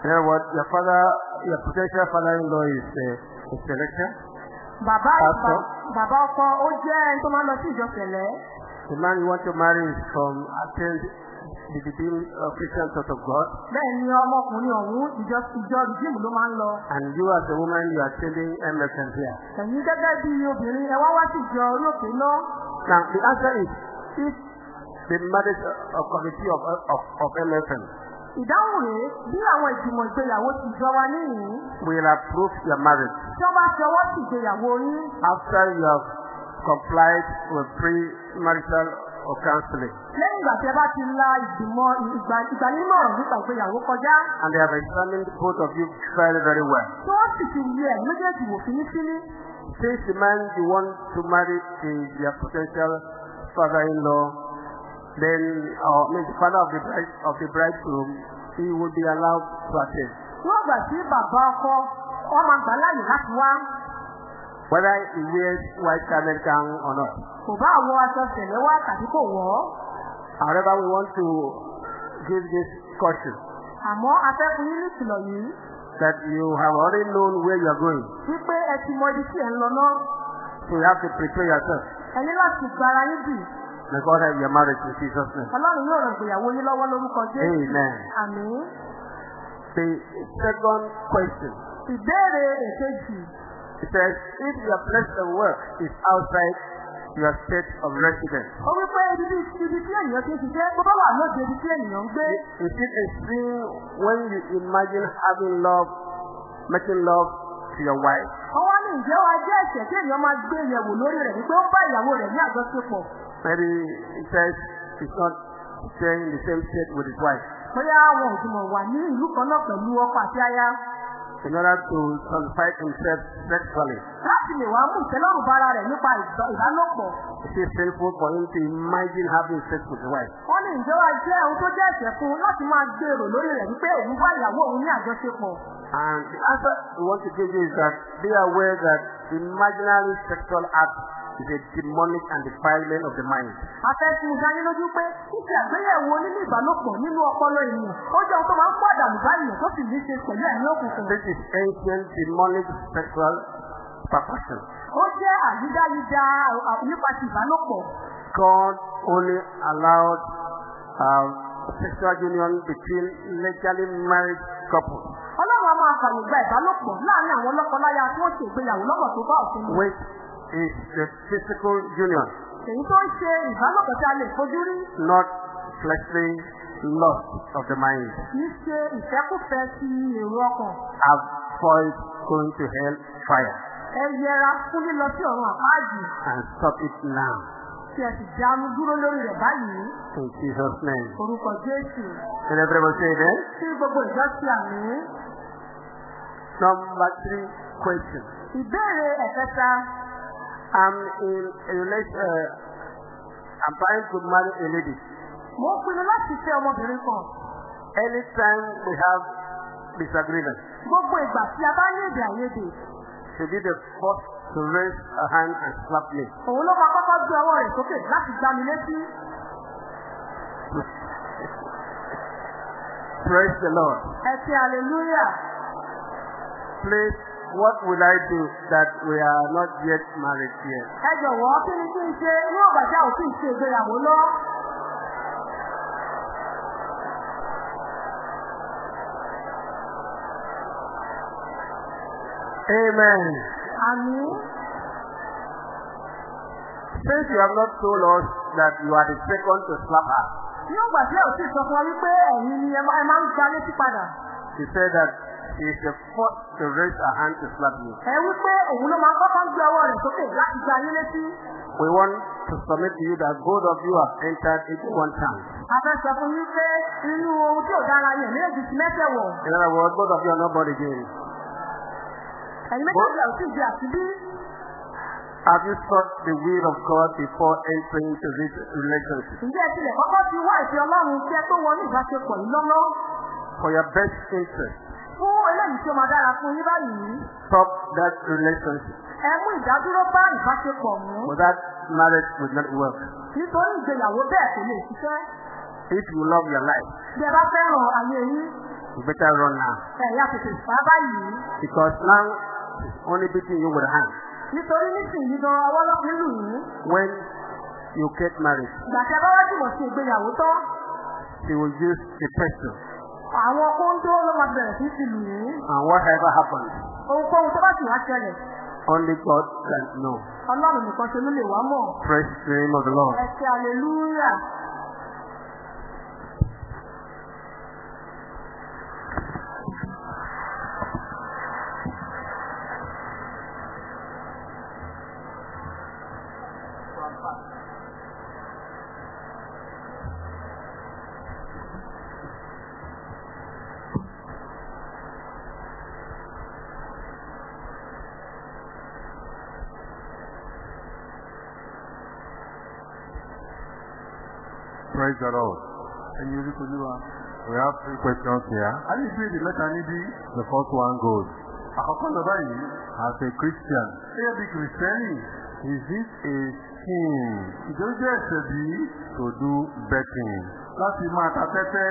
You know what? Your father, your potential father-in-law is uh, a selector. Bàbá bàbá ọkọ ó jẹ́ ẹni tó máa ń lọ sí ìjọ tẹ̀lẹ́. The man you want to marry is from attend the Redeemed uh, Christian Church of God. Bẹ́ẹ̀ ni ọmọkùnrin ọ̀hún ìjọ ìjọ rìdíìmù ló máa ń lọ. And you as a woman, you are attending MFM here. Ẹ̀yin gẹ́gẹ́ bí obìnrin ẹ wá wá sí ìjọ orí òkè náà. Now, the answer is, if the marriage uh, committee of, of, of MFM Ìdáhùn rèé bí àwọn ìgbìmọ̀ ìgbéyàwó ti jọ wa níyìn. will approve your marriage Tí wọ́n bá fi ọwọ́ sí ìgbéyàwó yín. after you have complied with pre-marital or counseling, Lẹ́yìn ìgbà tí ẹ bá ti la ìgbìmọ̀ ìgbà ìgbanímọ̀ràn nípa ìgbéyàwó kọjá. and they have examined both of you very, very well. Tí wọ́n sì ti yẹ ẹ̀ méjèèjì wò fínífíní. Since the man you want to marry is your potential father-in-law, then, mean, the father of the bride of the bridegroom, he will be allowed to attend. Wọ́n gbà sí bàbá ọkọ wọ́n máa gbà láàyè láti wá. Whether he wears white garment gown or not. Kò bá àwọ aṣọ tẹ̀lẹ́ wá tàbí kò wọ̀ ọ́. However, we want to give this caution Àmọ́ yín yìí that you have already known where you are going. wípé ẹ ti mọ ibi tí ẹ ń lọ náà. So you have to prepare yourself. Ẹ ní láti gbára yín bì. May God have your marriage in Jesus' name. Ọlọ́run yóò ràn ìgbéyàwó yín lọ́wọ́ lórúkọ Jésù. Amen. Àmín. The second question. Ìbéèrè èkejì. It says, if your place of work is outside your state of residence, Ó wí pé ibi ibi tí ènìyàn ti ṣiṣẹ́ tó bá wà lóde ibi tí ènìyàn ń gbé. is it a sin when you imagine having love, making love to your wife? Wọ́n wá ní ǹjẹ́ wa jẹ́ ẹ̀ṣẹ̀ tí ènìyàn máa gbé yẹ̀wò lórí rẹ̀ wípé ó bá ìyàwó rẹ̀ ní àjọṣepọ̀. Maybe he says he's not sharing the same state with his wife. Bóyá àwọn òjùmọ̀ wà ní ìlú kan náà pẹ̀lú ọkọ àti aya. In order to satisfy himself sexually, Láti lè wá mú ìtẹ́lọ́rùn bára rẹ̀ nípa ìbá- ìbálòpọ̀. it is painful for him to imagine having sex with his wife. Wọ́n ní wa jẹ́ ohun tó jẹ́ ẹ̀ṣẹ̀ fún un láti máa gbèrò lórí rẹ̀ wípé òun bá ìyàwó òun ní àjọṣepọ̀. And the answer we want to give you is that be aware that imaginary sexual act is a demonic and defilement of the mind. Afẹ́fún ìdáyé lójú pé ṣíṣe àgbéyẹ̀wò nínú ìbálòpọ̀ nínú ọpọlọ ènìyàn. Ó jẹ́ ohun tó máa ń pàdà báyìí tó sì ní ṣe pẹ̀lú ẹ̀mí òkùnkùn. This is ancient demonic sexual perversion. Ó jẹ́ àyídáyídá à- nípa ti ìbálòpọ̀. God only allowed um, sexual union between legally married couples, Ọlọ́run a máa fàyè gba ìbálòpọ̀ láàárín àwọn lọ́kọláya tí wọ́n ṣe ìgbéyàwó lọ́nà tó bá òfin mu. Is the physical union, Èyí tó ń ṣe ìbálòpọ̀ tí a lè fojú rí not fleshly lust of the mind. kì í ṣe ìfẹ́kùfẹ́ ti èrò ọkàn. Avoid going to hell fire Ẹ yẹra fún lílọ sí ọ̀run àpáàdì and stop it now. tí ẹ sì dánu dúró lórí rẹ̀ báyìí. In Jesus' name. Orúkọ Jésù. Gbogbo ìjọ ti àmì. Number three question. Ìbéèrè ẹ̀kẹta. I'm in a relation, uh, I'm trying to marry a lady. Mo pinnu láti fẹ́ ọmọbìnrin kan. Anytime we have disagreement, Gbogbo ìgbà tí a bá ní èdè àìyedè, she be the first to raise her hand and slap me. òun ló máa kọ́kọ́ gbé ọwọ́ rẹ̀ sókè láti gbá mi létí. Praise the Lord. Ẹ ti hallelujah. Please, what will I do that we are not yet married yet? Ẹ jọ̀wọ́ kí ni kí n ṣe níwọ̀n ìgbà tí a ò tí ì ṣe ìgbéyàwó lọ. Amen. Àmì. Since you have not told us that you are the second to slap her, Níwọ̀n ìgbà tí a ò tí ì sọ fún wa wípé ẹ̀yin ni ẹ máa ẹ ń gba létí padà. she said that is the first to raise her hand to slap you. Ẹ wípé òun ló máa kọ́kọ́ gbé ọwọ́ rẹ̀ sókè láti gba yín létí. We want to submit to you that both of you have entered into one town. A fẹ́ sọ fún yín pé inú ohun tí ò dára yẹn méjì ti mẹ́tẹ̀ wọ̀. In other words, both of you are not born again. Ẹ̀yin méjèèjì ò tí ì di àtibí. Have you sought the will of God before entering into this relationship? Ǹjẹ́ ẹ tilẹ̀ kọ́kọ́ ti wá ìfẹ́ Ọlọ́run kí ẹ tó wọnú ìbáṣepọ̀ yìí lọ́lọ́? For your best interest, Fún eléyìí tí ó máa dára fún yín báyìí. stop that relationship. Ẹ mú ìdádúró bá ìbáṣepọ̀ mú. For that marriage will not work. Nítorí ìgbéyàwó bẹ́ẹ̀ kò lè ṣiṣẹ́. If you love your life, Bí ẹ bá fẹ́ràn ayé yín, you better run now. ẹ̀yà tètè fà báyìí. Because now it's only beating you with a hand. Nítorí nísìnyí gan ọwọ́ ló fi lù yín. When you get married, Ìgbà tí ẹ bá wá jùmọ̀ sí ìgbéyàwó tán, she will use the pistol. Àwọn kóńdó ló máa bẹ̀rẹ̀ sí ti lù yín. And whatever happens, Ohunkóhun tó bá sì wá ṣẹlẹ̀, only God can know. Ọlọ́run nìkan ṣe ló lè wá mọ̀. Praise the name of the Lord. Ẹ ṣe hallelujah. Praise the Lord. Ẹ̀yin orúkọ olúwa. We have three questions here. A ní ìbéèrè mẹ́ta níbí. The first one goes, Àkọ́kọ́ lọ báyìí. as a Christian, Gẹ́gẹ́ bí Kìrìsìtẹ́nì, is it a sin ìjọba jẹ́ ẹ̀ṣẹ̀ bí to do betting? láti máa ta tẹ́tẹ́.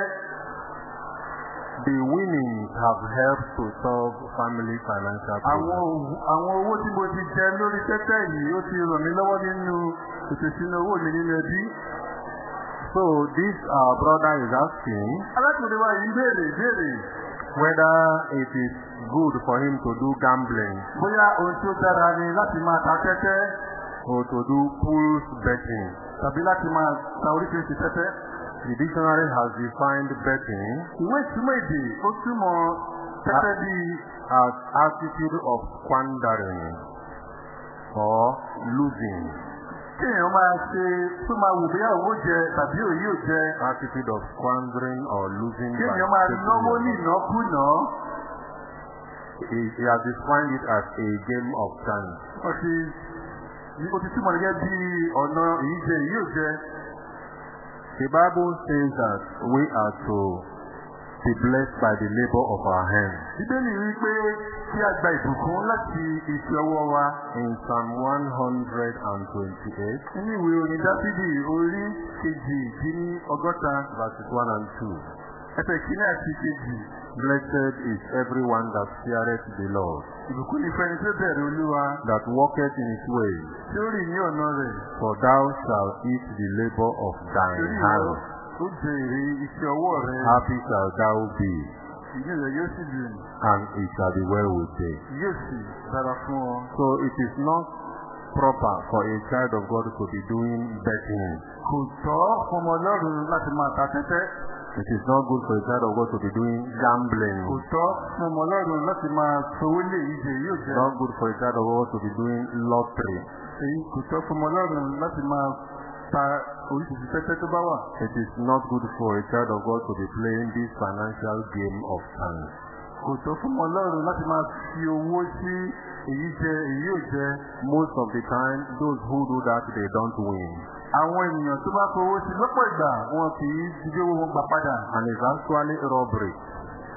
The winnings have helped to solve family financial problems. àwọn owó tí mo ti jẹ lórí tẹ́tẹ́ yìí ó ti ràn mí lọ́wọ́ nínú ètò ìṣúná owó mi nínú ẹbí. So this our brother is asking Alákùnrin wa yìí béèrè ìbéèrè whether it is good for him to do gambling bóyá ohun tí ó dára ni láti máa ta tẹ́tẹ́ or to do pools betting. tàbí láti máa ta oríṣiríṣi tẹ́tẹ́. The dictionary has defined betting Ìwé ìtumọ̀ èdè ó túmọ̀ tẹ́tẹ́ as attitude of squandering kéèyàn máa ṣe tó máa wù bí àwọn jẹ tàbí òyì ò jẹ. attitude of squandering or losing by kéèyàn máa taking náwó ní ìnákúnà. He, he has defined it as a game of chance. ó ti ó ti túmọ̀ gẹ́gẹ́ bí ọ̀nà èyí jẹ èyí ò jẹ. The Bible says that we are to be blessed by the labor of our hands. bíbélì wí pé kí a gba ìbùkún láti iṣẹ́ ọwọ́ wa. In Psalm 128, nínú ìwé orin dáfídì orí kejì dín ní ọgọ́ta verses 1 and 2, ẹsẹ̀ kìíní àti kejì. Blessed is everyone that feareth the Lord, ìbùkún ní fẹ́ni tó bẹ̀rẹ̀ olúwa that walketh in his ways, tí ó rìn ní ọ̀nà rẹ̀. for thou shalt eat the labor of thine hands. ó jẹ èrè iṣẹ́ ọwọ́ rẹ̀. Happy shalt thou be, and it shall be well with thee. So it is not proper for a child of God to be doing betting. It is not good for a child of God to be doing gambling. not good for a child of God to be doing lottery. Ta oríṣiríṣi tẹ́tẹ́ tó bá wà. It is not good for a child of God to be playing this financial game of chance. kò tọ́ fún ọmọ ọlọ́run láti máa fi owó sí èyí jẹ èyí ò jẹ. Most of the time, those who do that, they don't win. àwọn ènìyàn tó bá fowó sí lọ́pọ̀ ìgbà wọn kì í dídé owó wọn gbà padà. And it's actually robbery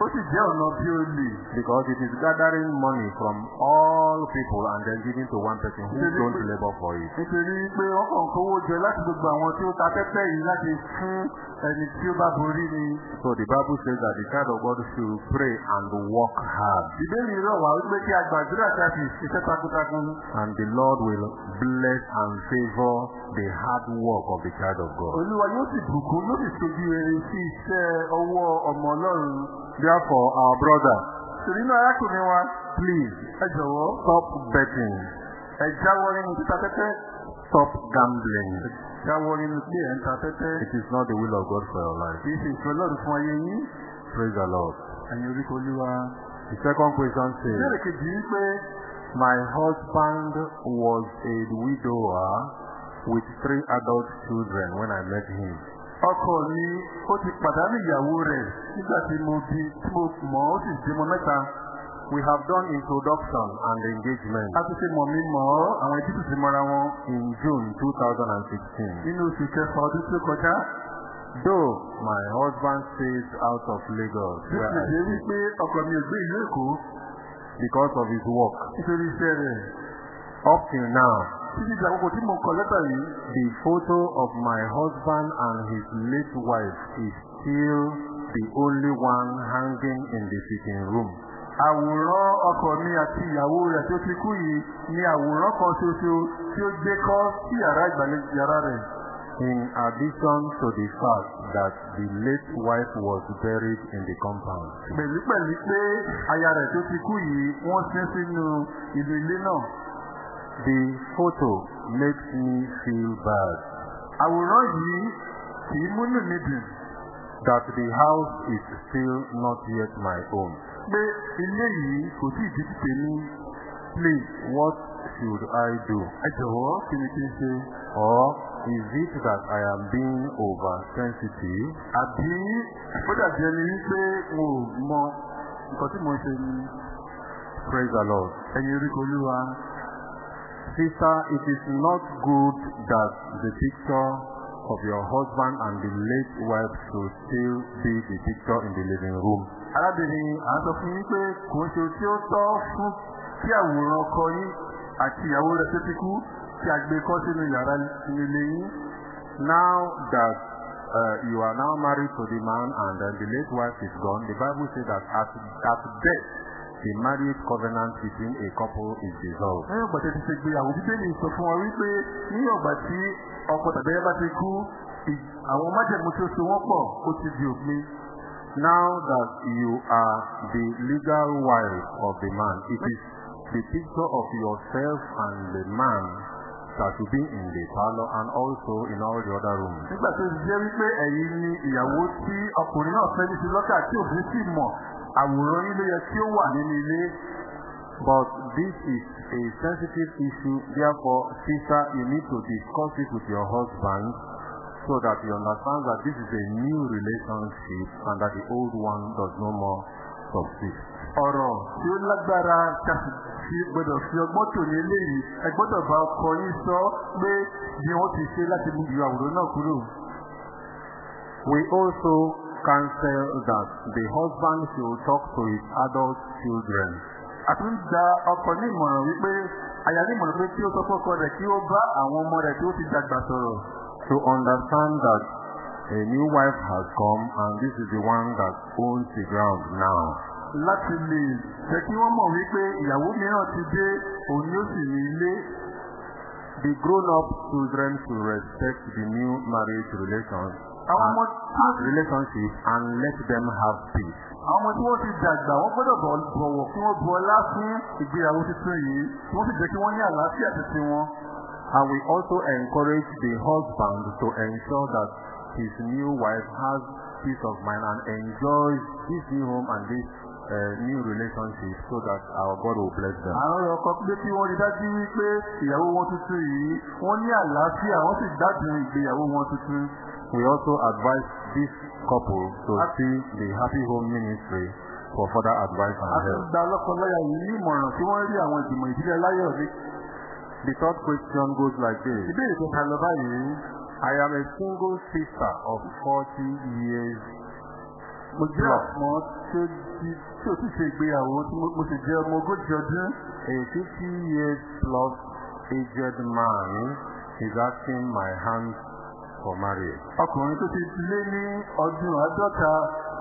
ó sì jẹ́ ọ̀nà bí ó lè. because it is gathering money from all people and then giving to one person who don't labor for it. nítorí pé wọ́n kàn kówó jẹ láti gbogbo àwọn tí ó ta tẹ́tẹ́ yìí láti fún ẹni tí ó bá borí ni. So the Bible says that the child of God should pray and work hard. ìbéèrè rẹ̀ wá wípé kí a gbàdúrà kí a sì ṣiṣẹ́ takuntakun. And the Lord will bless and favor the hard work of the child of God. olúwa yóò sì bùkún yóò sì sojú rere sí iṣẹ́ ọwọ́ ọmọ ọlọ́run. Therefore, our brother, torí náà arákùnrin wa please ẹ jọ̀wọ́ stop betting, ẹ jáwọ́ nínú títa tẹ́tẹ́. stop gambling. jáwọ́ nínú pé ẹ̀ ń ta tẹ́tẹ́. It is not the will of God for your life. kì í ṣe ìfẹ́ ọlọ́run fún ayé yín. Praise the Lord. ẹ̀yin oríkọ olúwa. The second question says, ìbéèrè kejì yìí pé My husband was a widower with three adult children when I met him. Ọkọ mi ó ti pàdánù ìyàwó rẹ̀ nígbà tí mo bí tí mo mọ̀ ó sì bímọ mẹ́ta. We have done introduction and engagement a ti ṣe mọ̀ mi mọ̀ ọ́ àwọn ẹbí ti mọ́ra wọn in June 2016. nínú oṣù kẹfà ọdún tó kọjá. Though my husband stays out of Lagos bí I ṣe stay pé ọkọ mi ò gbé ìlú èkó because of his work. nítorí iṣẹ́ rẹ̀. Up till now, títí the photo of my husband and his late wife is still the only one hanging in the sitting room. àwòrán ọkọ mi àti ìyàwó rẹ̀ tó ti kú yìí ni àwòrán kan ṣoṣo tí ó gbé kọ́ sí yàrá ìgbàlejò yàrá rẹ̀. In addition to the fact that the late wife was buried in the compound. pẹ̀lú pẹ̀lú pé aya rẹ̀ tó ti kú yìí wọ́n sin sínú ìlú ilé náà. The photo makes me feel bad àwòrán yìí kì í múnú mi dùn that the house is still not yet my own. pé ilé yìí kò tí ì di ti tèmi. Please, what should I do? ẹ jọ̀wọ́ kí ni kí n ṣe. Or is it that I am being oversensitive? àbí ó dàbí ẹni wípé ò mọ nǹkan tí mo ń ṣe ni Praise the Lord. ẹ̀yin orí olúwa. Sister, it is not good that the picture of your husband and the late wife should still be the picture in the living room. arábìnrin à ń sọ fún yín pé kò ń ṣe tí ó tọ́ fún kí àwòrán ọkọ yín àti ìyàwó rẹ̀ tó ti kú kí a gbé kọ́ sínú yàrá ilé yín. Now that uh, you are now married to the man and then the late wife is gone, the Bible says that at, at death, the marriage covenant between a couple is dissolved. lẹ́yìn ọ̀gbà tí a ti ṣe gbéyàwó bíbélì sọ fún wa wípé ní ọ̀gbà tí ọkọ tàbí ẹ bá ti kú àwọn májèmú so wọ́n pọ̀ ó ti di òpin. Now that you are the legal wife of the man, it is the picture of yourself and the man that should be in the parlor and also in all the other rooms. nígbà tó ti jẹ́ wípé ẹ̀yin ni ìyàwó tí ọkùnrin náà fẹ́ ní sí lọ́kà tí òfin sì mọ̀ àwòrán yín ló yẹ kí ó wà nínú ilé. But this is a sensitive issue. Therefore, sister, you need to discuss it with your husband so that he understands that this is a new relationship and that the old one does no more subsist. ọ̀rọ̀ tí ó lágbára kàfi gbọdọ̀ fi ọgbọ́n tò ní eléyìí ẹ gbọ́dọ̀ bá ọkọ yín sọ pé bí wọ́n ti ṣe láti mú ìwà àwòrán náà kúrò. We also counsel that the husband should talk to his adult children àti ń gba ọkọ ní ìmọ̀ràn wípé aya ní ìmọ̀ràn pé kí ó sọ fún ọkọ rẹ̀ kí ó bá àwọn ọmọ rẹ̀ tí ó ti dàgbà sọ̀rọ̀. to understand that a new wife has come and this is the one that owns the ground now. láti lè jẹ́ kí wọ́n mọ̀ wípé ìyàwó mìíràn ti dé òun ni ó sì ní ilé. The grown-up children should respect the new marriage relations àwọn ọmọ tí relationship and let them have peace. àwọn ọmọ tí wọ́n ti dàgbà wọ́n gbọ́dọ̀ bọ̀- bọ̀wọ̀ kí wọ́n bu ọlá fún ìgbéyàwó tuntun yìí kí wọ́n sì jẹ́ kí wọ́n ní àlàáfíà títí wọn. And we also encourage the husband to ensure that his new wife has peace of mind and enjoys this new home and this uh, new relationship so that our God will bless them. àwọn ọkọ pé kí wọ́n rí dájú wípé ìyàwó wọn tuntun yìí wọ́n ní àlàáfíà wọ́n sì gbádùn ìgbéyàwó wọn tuntun. We also advise this couple to see the Happy Home Ministry for further advice and help. gba lọ́kọláya yìí ní ìmọ̀ràn tí wọ́n rí àwọn ìgbìmọ̀ ìdílé láyọ̀ ní. The third question goes like this. ìbéèrè tó ta lọ báyìí I am a single sister of 40 years. mo jẹ́ àpọ̀ tí ó ti tí ó ti ṣe ìgbéyàwó tí mo sì jẹ́ ọmọ ogójì ọdún. A 50 years plus aged man is asking my hand for marriage. ọkùnrin tó ti lé ní ọdún àádọ́ta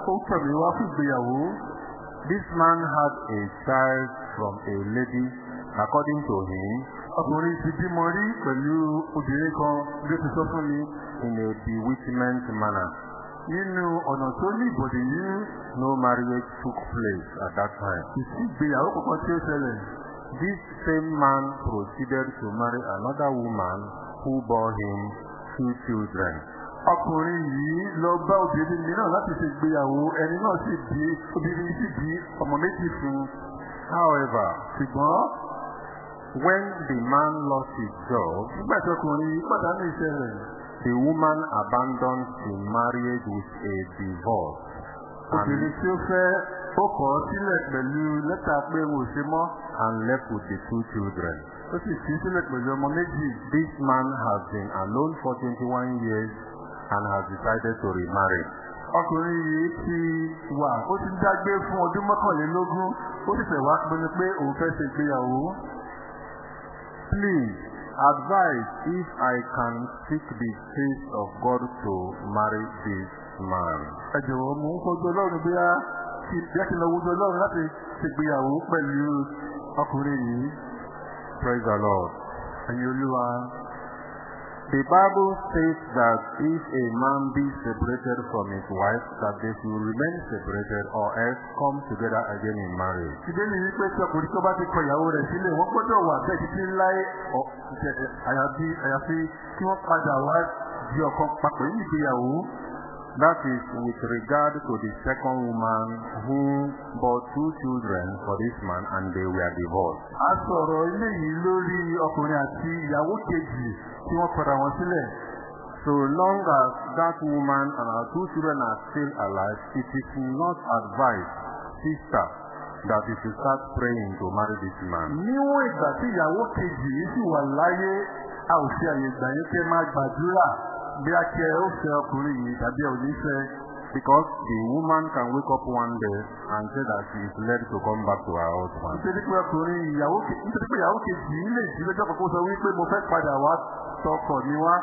ó tẹ̀lé wá fún ìgbéyàwó. This man had a child from a lady, according to him, ọkùnrin ti bímọ rí pẹ̀lú obìnrin kan bí ó ti sọ fún mi. in a bewitchment manner. nínú ọ̀nà tó ní ìbòdì yìí No marriage took place at that time. kò sí ìgbéyàwó kankan tí ó ṣẹlẹ̀. This same man proceeded to marry another woman who bore him two children. ọkùnrin yìí lọ bá obìnrin mìíràn láti ṣe ìgbéyàwó ẹni náà sì bí obìnrin sì bí ọmọ méjì fún. However, ṣùgbọ́n when the man lost his job, nígbà tí ọkùnrin yìí pàdánù iṣẹ́ rẹ̀ the woman abandoned the marriage with a divorce. obìnrin tí ó fẹ́ ó kọ̀ ọ́ sílẹ̀ pẹ̀lú lẹ́tà pé òun ò ṣe mọ́ and left with the two children. ó sì fi sílẹ̀ pẹ̀lú ọmọ méjì. This man has been alone for 21 years and has decided to remarry. ọkùnrin yìí ti wà ó ti dágbé fún ọdún mọ́kànlélógún ó sì fẹ́ wá pinnu pé òun fẹ́ ṣe ìgbéyàwó. Please advise if I can seek the face of God to marry this man. ẹ jọ̀wọ́ mò ń fojú ọlọ́run bí ti jẹ́ kí n lọ wojú ọlọ́run láti ṣègbéyàwó pẹ̀lú ọkùnrin yìí. Praise the Lord. ẹ̀yin olúwa. The Bible states that if a man be separated from his wife, that they should remain separated or else come together again in marriage. ìbéèrè yìí pé tí ọkùnrin tó bá ti kọ ìyàwó rẹ̀ sílẹ̀ wọ́n gbọ́dọ̀ wà bẹ́ẹ̀ títí láé àyàfi kí wọ́n padà wá di ọ̀kan papọ̀ yìí ìgbéyàwó. That is with regard to the second woman who bore two children for this man and they were divorced. a sọ̀rọ̀ ilé yìí lórí ọkùnrin àti ìyàwó kejì tí wọ́n padà wọn sílẹ̀. So long as that woman and her two children are still alive, it is not advised, sister, that you should start praying to marry this man. níwọ̀n ìgbà tí ìyàwó kejì yìí sì wà láyé a ò fi àyè gbà yín kẹ́ máa gbàdúrà bí a kẹ́ ó fẹ́ ọkùnrin yìí tàbí ò ní fẹ́. Because the woman can wake up one day and say that she is led to come back to her husband. nítorí pé ọkùnrin ìyàwó nítorí pé ìyàwó kejì yìí lè jí lọ́jọ́ kan kó sọ wípé mo fẹ́ padà wá tọkọ mi wá.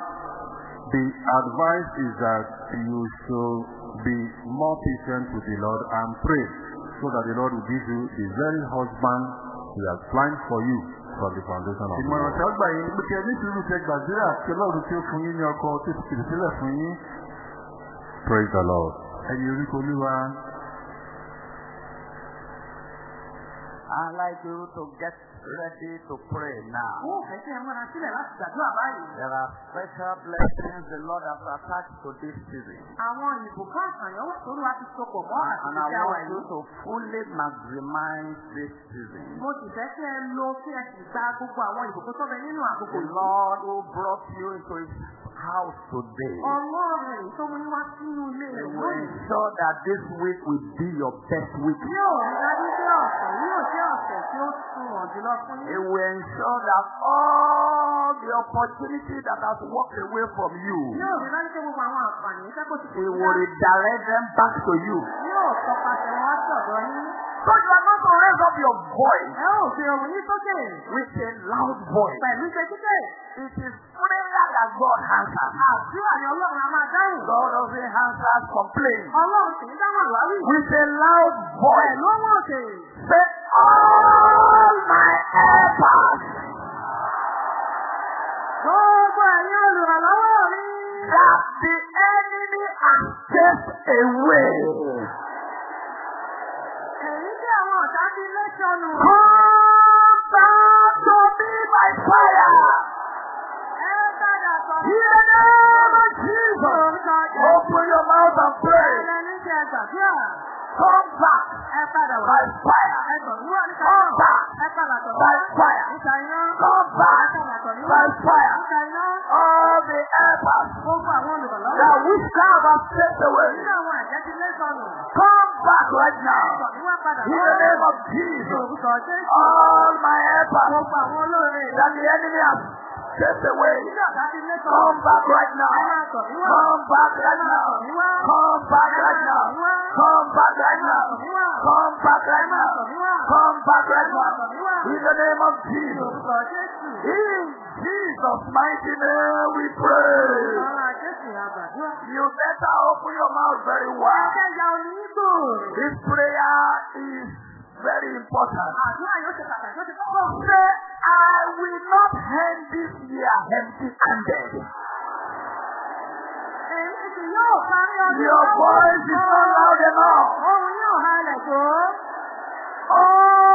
The advice is that you should be more patient with the Lord and pray so that the Lord will give you the very husband he has planned for you the foundation of the ìmọ̀ràn tí wọ́n gbà yín pé kí ẹ ní sùúrù kẹ́ gbàdúrà kí ọlọ́run tí ó fún yín ní ọkọ tó ti pèsè sílẹ̀ fún yín. Praise the Lord. ẹ̀yin orí olúwa. I'd like you to get ready to pray now. Ó fẹ́ kí ẹ múra sílẹ̀ láti gbàdúrà báyìí. There are special blessings the Lord has attached to this season. Àwọn ìbùkún àṣàyàn wà tó lọ́wọ́ ti sopọ̀ mọ́ And I àtúnṣe àwà want you to fully maximize this season. Mo sì fẹ́ kí ẹ lo kí ẹ sì gba gbogbo àwọn ìbùkún tó bẹ nínú àkókò The. Lord who brought you into his house today. Ọlọ́run tó mú wá sínú ilé rẹ̀ lónìí. ensure that this week will be your best week. Yóò dájú pé ọ̀sẹ̀ yóò jẹ́ ọ̀sẹ̀ tí ó sunwọ̀n jùlọ fún yín. will ensure that all the opportunity that has walked away from you, Yóò rí dájú pé gbogbo àwọn àǹfààní kò ti He will redirect them back to you. Yóò tọpasẹ̀ wọn wá sí ọ̀dọ̀ yín. So you are not to raise up your voice Ẹ ó fi sókè with a loud voice. pẹ̀lú kíkẹ́. It is prayer that God answers. Àdúrà ni Ọlọ́run á máa dáhùn. God doesn't answer complaint. Ọlọ́run sì ń dáhùn àwárí. With a loud voice. Pẹ̀lú ohùn òkè. Say, all my helpers Gbogbo ẹ̀yin olùrànlọ́wọ́ mi. that the enemy has chased away. Come back to me by fire. In the name of Jesus. Open your mouth and pray. Come back by fire. Come back by fire. Come back by fire. All the helpers that witchcraft has chased away. Come back right now. In the name of Jesus. All my helpers that the enemy has chased away. Come back right now. Come back right now. Come back right now. Come back right now. Come back right now. Come back right now. In the name of Jesus. In Jesus' mighty name we pray. You better open your mouth very wide. This prayer is very important. Àdúrà yóò ṣe pàtàkì ó ti kọ́kọ́. Say, I will not end this year empty-handed. Èmi kì yóò parí ọdún. Your voice is not loud enough. Ohun yóò halẹ̀ tó. Oh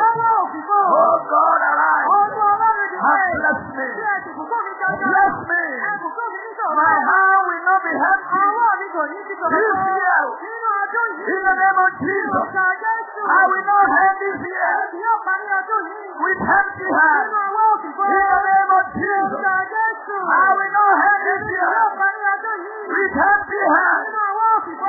Lọ́wọ́ òfìfo. Oh God, arise. And bless me. Bless me. My hand will not be empty. This year, in the name of Jesus. I will not end this year with empty hands. In the name of Jesus. I will not end this year with empty hands.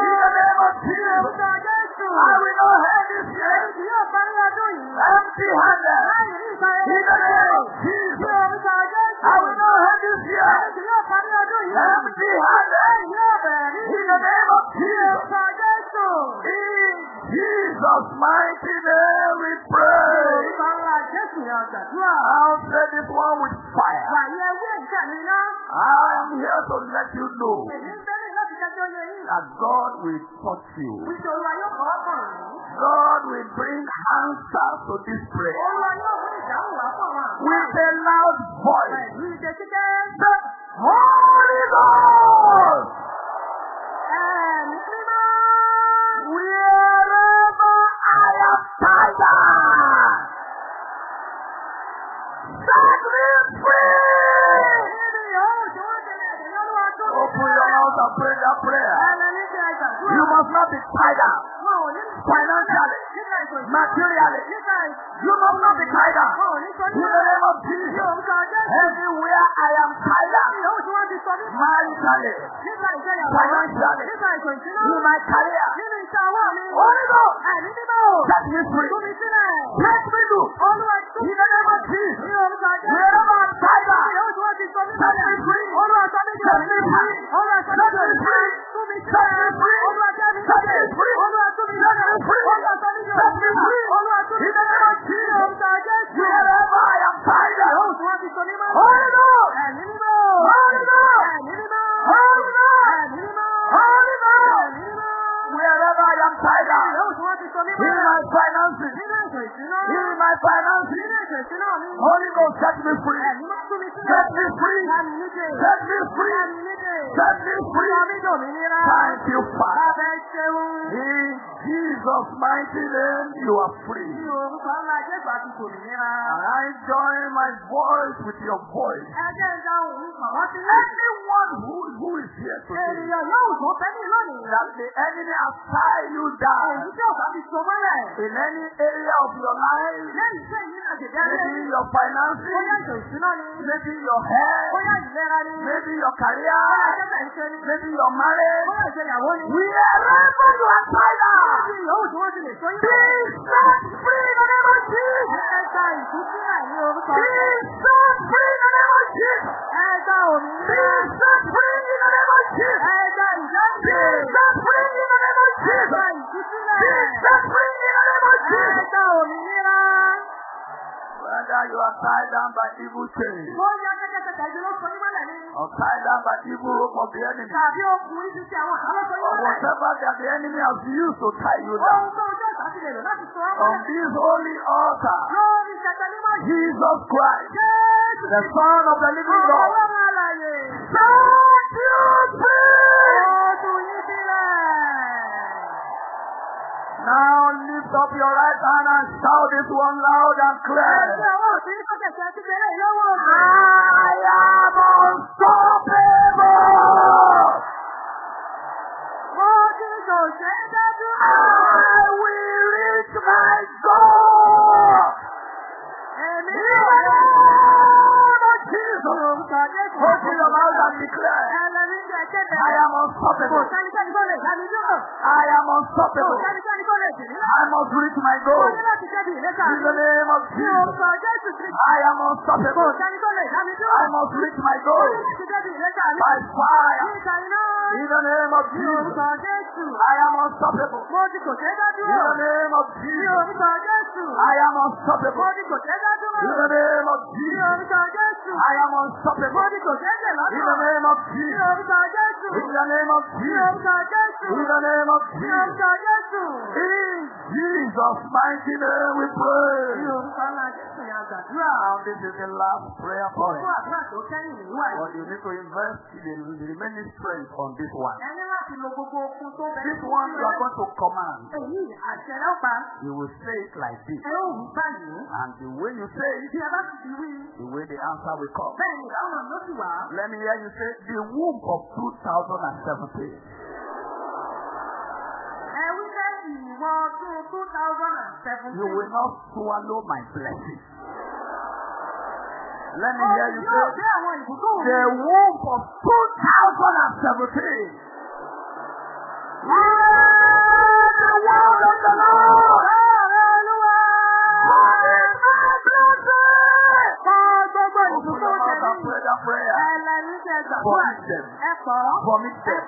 In the name of Jesus, Jésù. I will not end this year Èmi yóò parí ọdún yìí. empty handed. Ní In the name of Ní Jesus, orúkọ Jésù. I will not end this year Èmi yóò parí ọdún yìí. empty handed. Èmi yóò bẹ̀rẹ̀ ní In the name of Ní Jesus, orúkọ Jésù. in Jesus' mighty name we pray. Ńlá Jésù ni ọ̀gbàdúrà. I'll say this one with fire. Wàyí ẹwé ìjà mi ná. I am here to let you know that God will touch you. Wíṣọ Olúwa yóò kọ́ kàn yín. God will bring answers to this prayer Olúwa yóò mú ìdáhùn wá fún àwọn àgbà. with a loud voice. Pẹ̀lú ìdè kíkẹ́. The Holy Ghost, Ẹ̀mí mímọ́. wherever I am tired, set me free. Open your mouth and pray that prayer. Ẹ̀mí ní ti ẹgbàdúrà. You must not be tied down Wọn ò ní financially, materially. You must not be tied sọ In the name of Jesus, anywhere I am tied ní maritally, financially, in my career. Holy Ghost, set me free. Let me do. In the name of Jesus, wherever I'm tied ní set me free. Set me free. Set me free. Set me free. Set me free. Olúwa tú mi Set me free. Olúwa sọ mí di Set me free. Olúwa tú mi In the name of Ní Jesus, orúkọ Jésù. wherever I am tied down, Yòówù tí wọ́n ti sọ ní mọ́. Holy Ghost, Ẹ̀mí mímọ́. Holy Ghost, Ẹ̀mí mímọ́. Holy Ghost, Ẹ̀mí mímọ́. Holy Ghost, Ẹ̀mí mímọ́. Wherever I am tied down, Yòówù tí wọ́n ti sọ ní mọ́. in finances. Nínú ètò ìṣúná mi. Holy Ghost set me free. Set me free. Set me free. Set me free. Thank you, Father. In Jesus' mighty name, you are free. And I join my voice with your voice. Anyone who, who is here today, that the enemy has tied you down Èyí tí ọ̀gá fi so mọ́lẹ̀. in any area of your life, Lẹ́yìn tí èyí náà ṣèjẹ́ rẹ̀. maybe your Bóyá finances, ètò ìṣúná ni. maybe your health, Bóyá ìlera ni. maybe your career, Bóyá ìjọba ìṣe ni. maybe your marriage, Bóyá ìṣèyàwó ni. you are tied down, Bí ìyòwù tí wọ́n ti lè so yín. be set free in the name of Jesus. Ẹ gba ìtúsílẹ̀ ní orúkọ. Be set free in the name of Jesus. Ẹ gba Be òmìnira. set free in the name of Jesus. Ẹ gba Be ìdáǹdè. set free in the name of Jesus. Be ìtúsílẹ̀. set free in the name of Ẹ Jesus. gba òmìnira. Whether you are tied down by evil chains Bóyá kẹ́kẹ́ tẹ̀lé ló sọ yín mọ́lẹ̀ ni. or tied down by evil rope of the enemy Tàbí okùn ibi tí àwọn ọ̀tá ló sọ yín or mọ́lẹ̀. whatever the enemy has used to tie you Ohun down tó ojú ọ̀tá ti lè lò láti sọ on mọ́lẹ̀. this holy altar, Lórí ìṣẹ̀tẹ̀ mímọ́ yìí. Jesus Christ, the Son of the living God, Ọlọ́run alàyè. set you free. Now lift up your right hand and shout this one loud and clear. Ẹgbẹ́ ọwọ́ òsì ní sókè sí ẹtí bẹ̀rẹ̀ ìlọ́wọ́ òsì. I am unstoppable. Mo ti ṣòṣe dájú. I will reach my goal. Èmi In the name of Jesus. orúkọ Jésù. Open your mouth and declare, I am Kò unstoppable. sẹ́nikẹ́ni tó lè dá mi dúró. I am Kò unstoppable. sẹ́nikẹ́ni tó lè dì mí. I must reach my goal. ní láti débi ìlẹ́ta In the name of Ní Jesus. orúkọ Jésù Kristi. I am Kò unstoppable. sẹ́ni tó lè dá mi dúró. I must reach my goal. ní láti débi ìlẹ́ta. By fire. Ní ìta iná. In the name of Ní Jesus. orúkọ Jésù. I am unstoppable. Mo ti kò ṣe é dá In the name of Ní Jesus. orúkọ Jésù. I am unstoppable. kò dúró. In the name of Ní Jesus. orúkọ Jésù. I am unstoppable. ti kò ṣe é tẹ̀ In the name of Ní Jesus. orúkọ Jésù. In the name of Ní Jesus. orúkọ Jésù. In the name of Ní Jesus. orúkọ Jésù. Jesus' mighty name we pray. Now this is the last prayer point. But you need to invest the, the remaining strength on this one. This one you are going to command. You will say it like this. And the way you say it, the way the answer will come. Let me hear you say the womb of 2017. Ẹ wí pé ìwọ ọdún two thousand and seventeen. You will not swallow my blessing. Let me hear you say the womb of 2017. Hear the word of the Lord. Ọ̀rẹ́ Olúwa. Honey my blessing. Pray that prayer. Vomit them. Vomit them.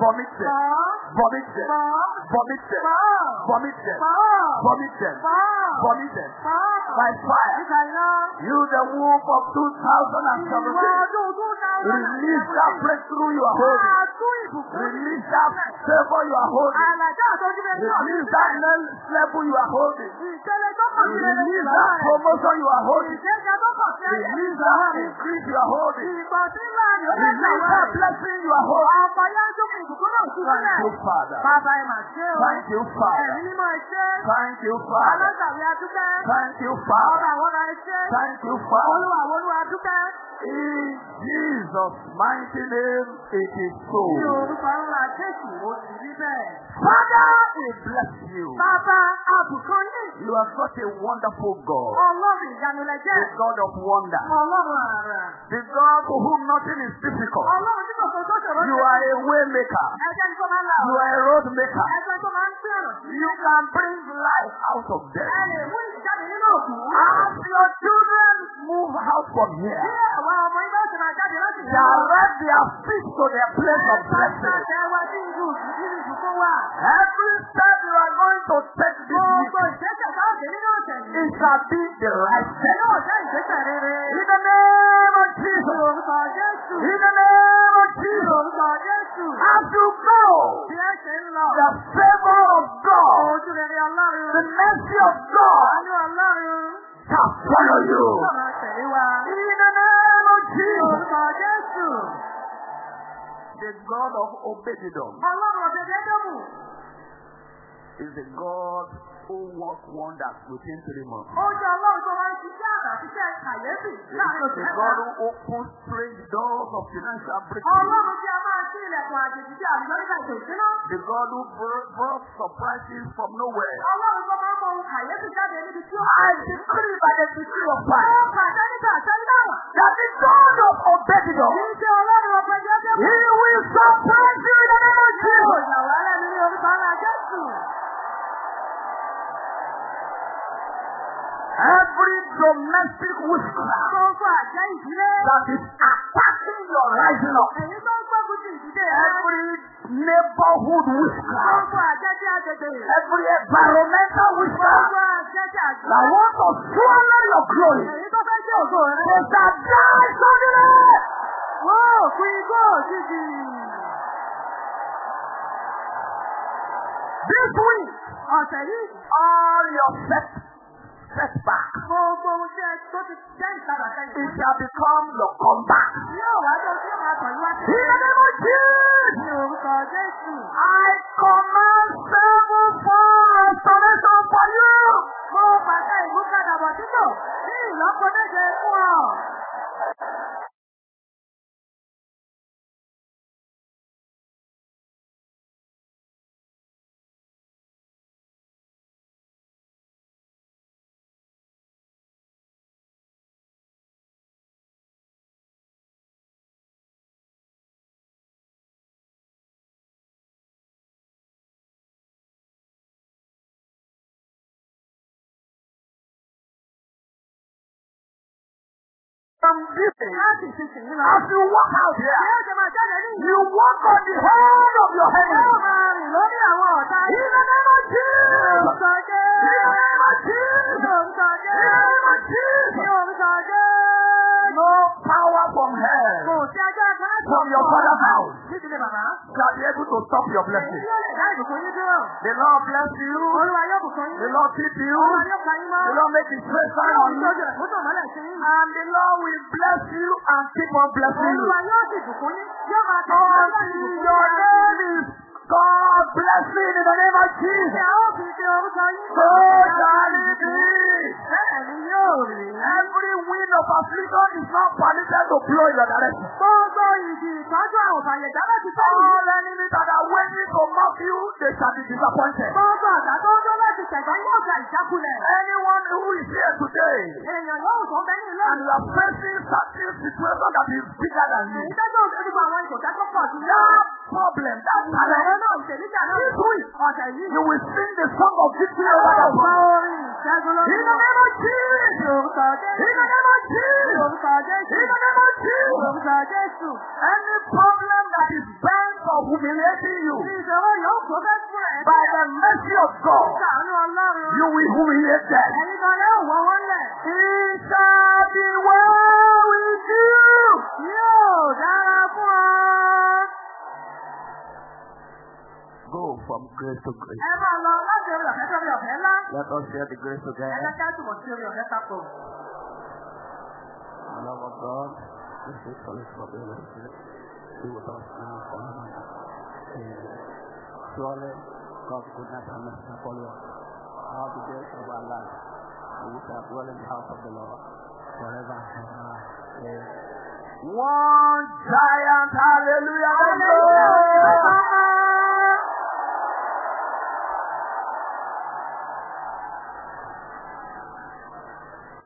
Vomit them. Vomit them. Vomit them. Vomit them. Vomit them. Vomit them. By fire. You the womb of Ìwọ 2017. ọdún two thousand and Release that breakthrough you are holding. Release that favor you are holding. Release that level you are holding. Release that promotion you are holding. Release that rẹ̀. Increase you are holding. Ńlá ni ó rẹ̀. blessing you are holding. Ọ̀pọ̀ yẹn tó ìbùkún náà Thank you, Father. Bàbá ẹ̀ mà ṣe o. Thank you, Father. Ẹ̀mí ṣé. Thank you, Father. Alátàwí adúpẹ́. Thank you, Ọba Father. àwọn ẹ ṣé. Thank you, Father. Olúwa àwọn olúwa adúpẹ́. In Jesus' mighty name, it is so. Ní orúkọ ńlá Jésù ó ti rí bẹ́ẹ̀. Father, we bless you. Bàbá àbùkán yìí. You are such a wonderful God. Ọlọ́run ìyanu lẹ jẹ́. The God of wonder. Ọlọ́run àrà. The God to whom nothing is difficult. Ọlọ́run tí kò sọ tó ṣòro You are a way maker. Ẹjẹ́ ní tó máa ń là You are a road maker. Ẹjẹ́ tó máa ń pín ọ̀nà. You can bring life out of Ẹ death. lè mú ìjáde nínú òkú. As your children move out from Bí here, àwọn ọmọ ilé ọ̀sẹ̀ máa jáde láti ìlú. direct their feet to their place of blessing. Ẹ wá sí ìlú ìdílé ìbùkún wà. Every step you are going to take this week, Gbogbo ìgbésẹ̀ káàkiri nínú ọ̀sẹ̀ yìí. it shall be the right step. Ìgbésẹ̀ rere. In the name of Ní Jesus. In the name of Jesus. As you go, the favor of God, the mercy of God, Ọlọ́run. follow you. In the name of Jesus. The God of ọ̀dẹ̀dẹ̀dọ̀mù. is the God who works wonders within three months. Ó jẹ́ ọlọ́run tó máa ń ṣiṣẹ́ kàyéfì láàárín mẹ́ta. God who opens strange doors of financial breakthrough. Ọlọ́run tí a máa ṣí ilẹ̀kùn àjèjì tí àlùbọ́ríkà ètò ìṣúná. The God who br- brought surprises from nowhere. Ọlọ́run tó máa ń mọ ohun kàyéfì jáde níbi tí ó I decree by the decree of Ó fire pàṣẹ nígbà àtẹ́ńdáwà. that the God of Obededom, Kì í ṣe ọlọ́run ọgbẹ́ jẹ́jẹ́. He will surprise you in the name of Ó Jesus. ìyàwó ẹlẹ́ni ní orúkọ ńlá Jésù. Every domestic witchcraft Gbogbo àjẹ́ ìdílé. that is attacking your rising up, Èyí tó ń gbógun ti ìdílé rẹ̀. every neighborhood witchcraft, Gbogbo àjẹ́ tí agbègbè. every environmental witchcraft Gbogbo àjẹ́ tí àgbẹ̀. that want to swallow your glory, Èyí tó fẹ́ jẹ́ ògo rẹ̀. they shall die suddenly. Wọ́n ò fún igbó òjijì. This week, Ọ̀sẹ̀ yìí. all your set, setback, Gbogbo ohun tí ẹ tó ti jẹ́ it sẹ́yìn. shall become your comeback. Yóò wá tó tí ó máa tọ̀ yín wá sí. In the name of Jesus, Ní orúkọ Jésù. I command seven four restoration for you. Mo pàṣẹ ìmúkàdàbọ̀ títò ní ìlọ́po méje fún ọ. Ìsinsìnyí lọ. as you walk out here, you walk on the head of your ọ̀tá. In the name of Jesus. In the name of Jesus. In the name of Jesus. No power from Kò hell sí kan from your father's house bàbá. shall be able to stop your Èyí blessing. yóò lè dá ìbùkún yín dúró. The Lord bless you. Olúwa yóò bùkún The. Lord keep you. Olúwa yóò pa yín mọ́. The Lord make his face shine on you. sí yín. And the Lord will bless you and keep on blessing you. Olúwa yóò sì bùkún yín. Yóò máa tẹ̀síwájú láti Until bùkún your name is God blessing in the name of Jesus. So shall it be. Yóò rí. Every wind of affliction is not permitted to blow in your direction. Gbogbo ìdí ìtọ́jú àwọn òfàyè dábẹ́ ti fẹ́ yìí. All enemies that are waiting to mock you, they shall be disappointed. Gbogbo ọ̀gá tó ń dún láti tẹ̀gbọ́n yóò gba ìjákulẹ̀. Anyone who is here today Èèyàn yóò tó bẹ́ ní ilé and you are facing certain situation that is bigger than you, tẹ́jọ́ òṣèlú àwọn ìkòtẹ́ tó pọ̀ sí. that problem, that challenge, náà ìṣèlíjà náà. this week, Ọ̀sẹ̀ yìí. you will sing the song of victory over ìṣẹ́gun lórí. Name of Jesus! In the name of Jesus! In. Any problem that is bent of humiliating you by the mercy of God, you will humiliate them. Shall be well with you. Go from grace to grace. Ẹ máa lọ láti orí ọ̀fẹ́ sórí ọ̀fẹ́ ńlá. Let us share the grace Ẹ together. jẹ́ ká túbọ̀ sí orí ọ̀fẹ́ papọ̀. Love of God, sweet fellowship of the Holy Spirit, be with us now forever. Amen. Surely, God's goodness and mercy shall follow us all the days of our life, and we shall dwell in the house of the Lord forever and ever. Amen. One giant hallelujah. Go.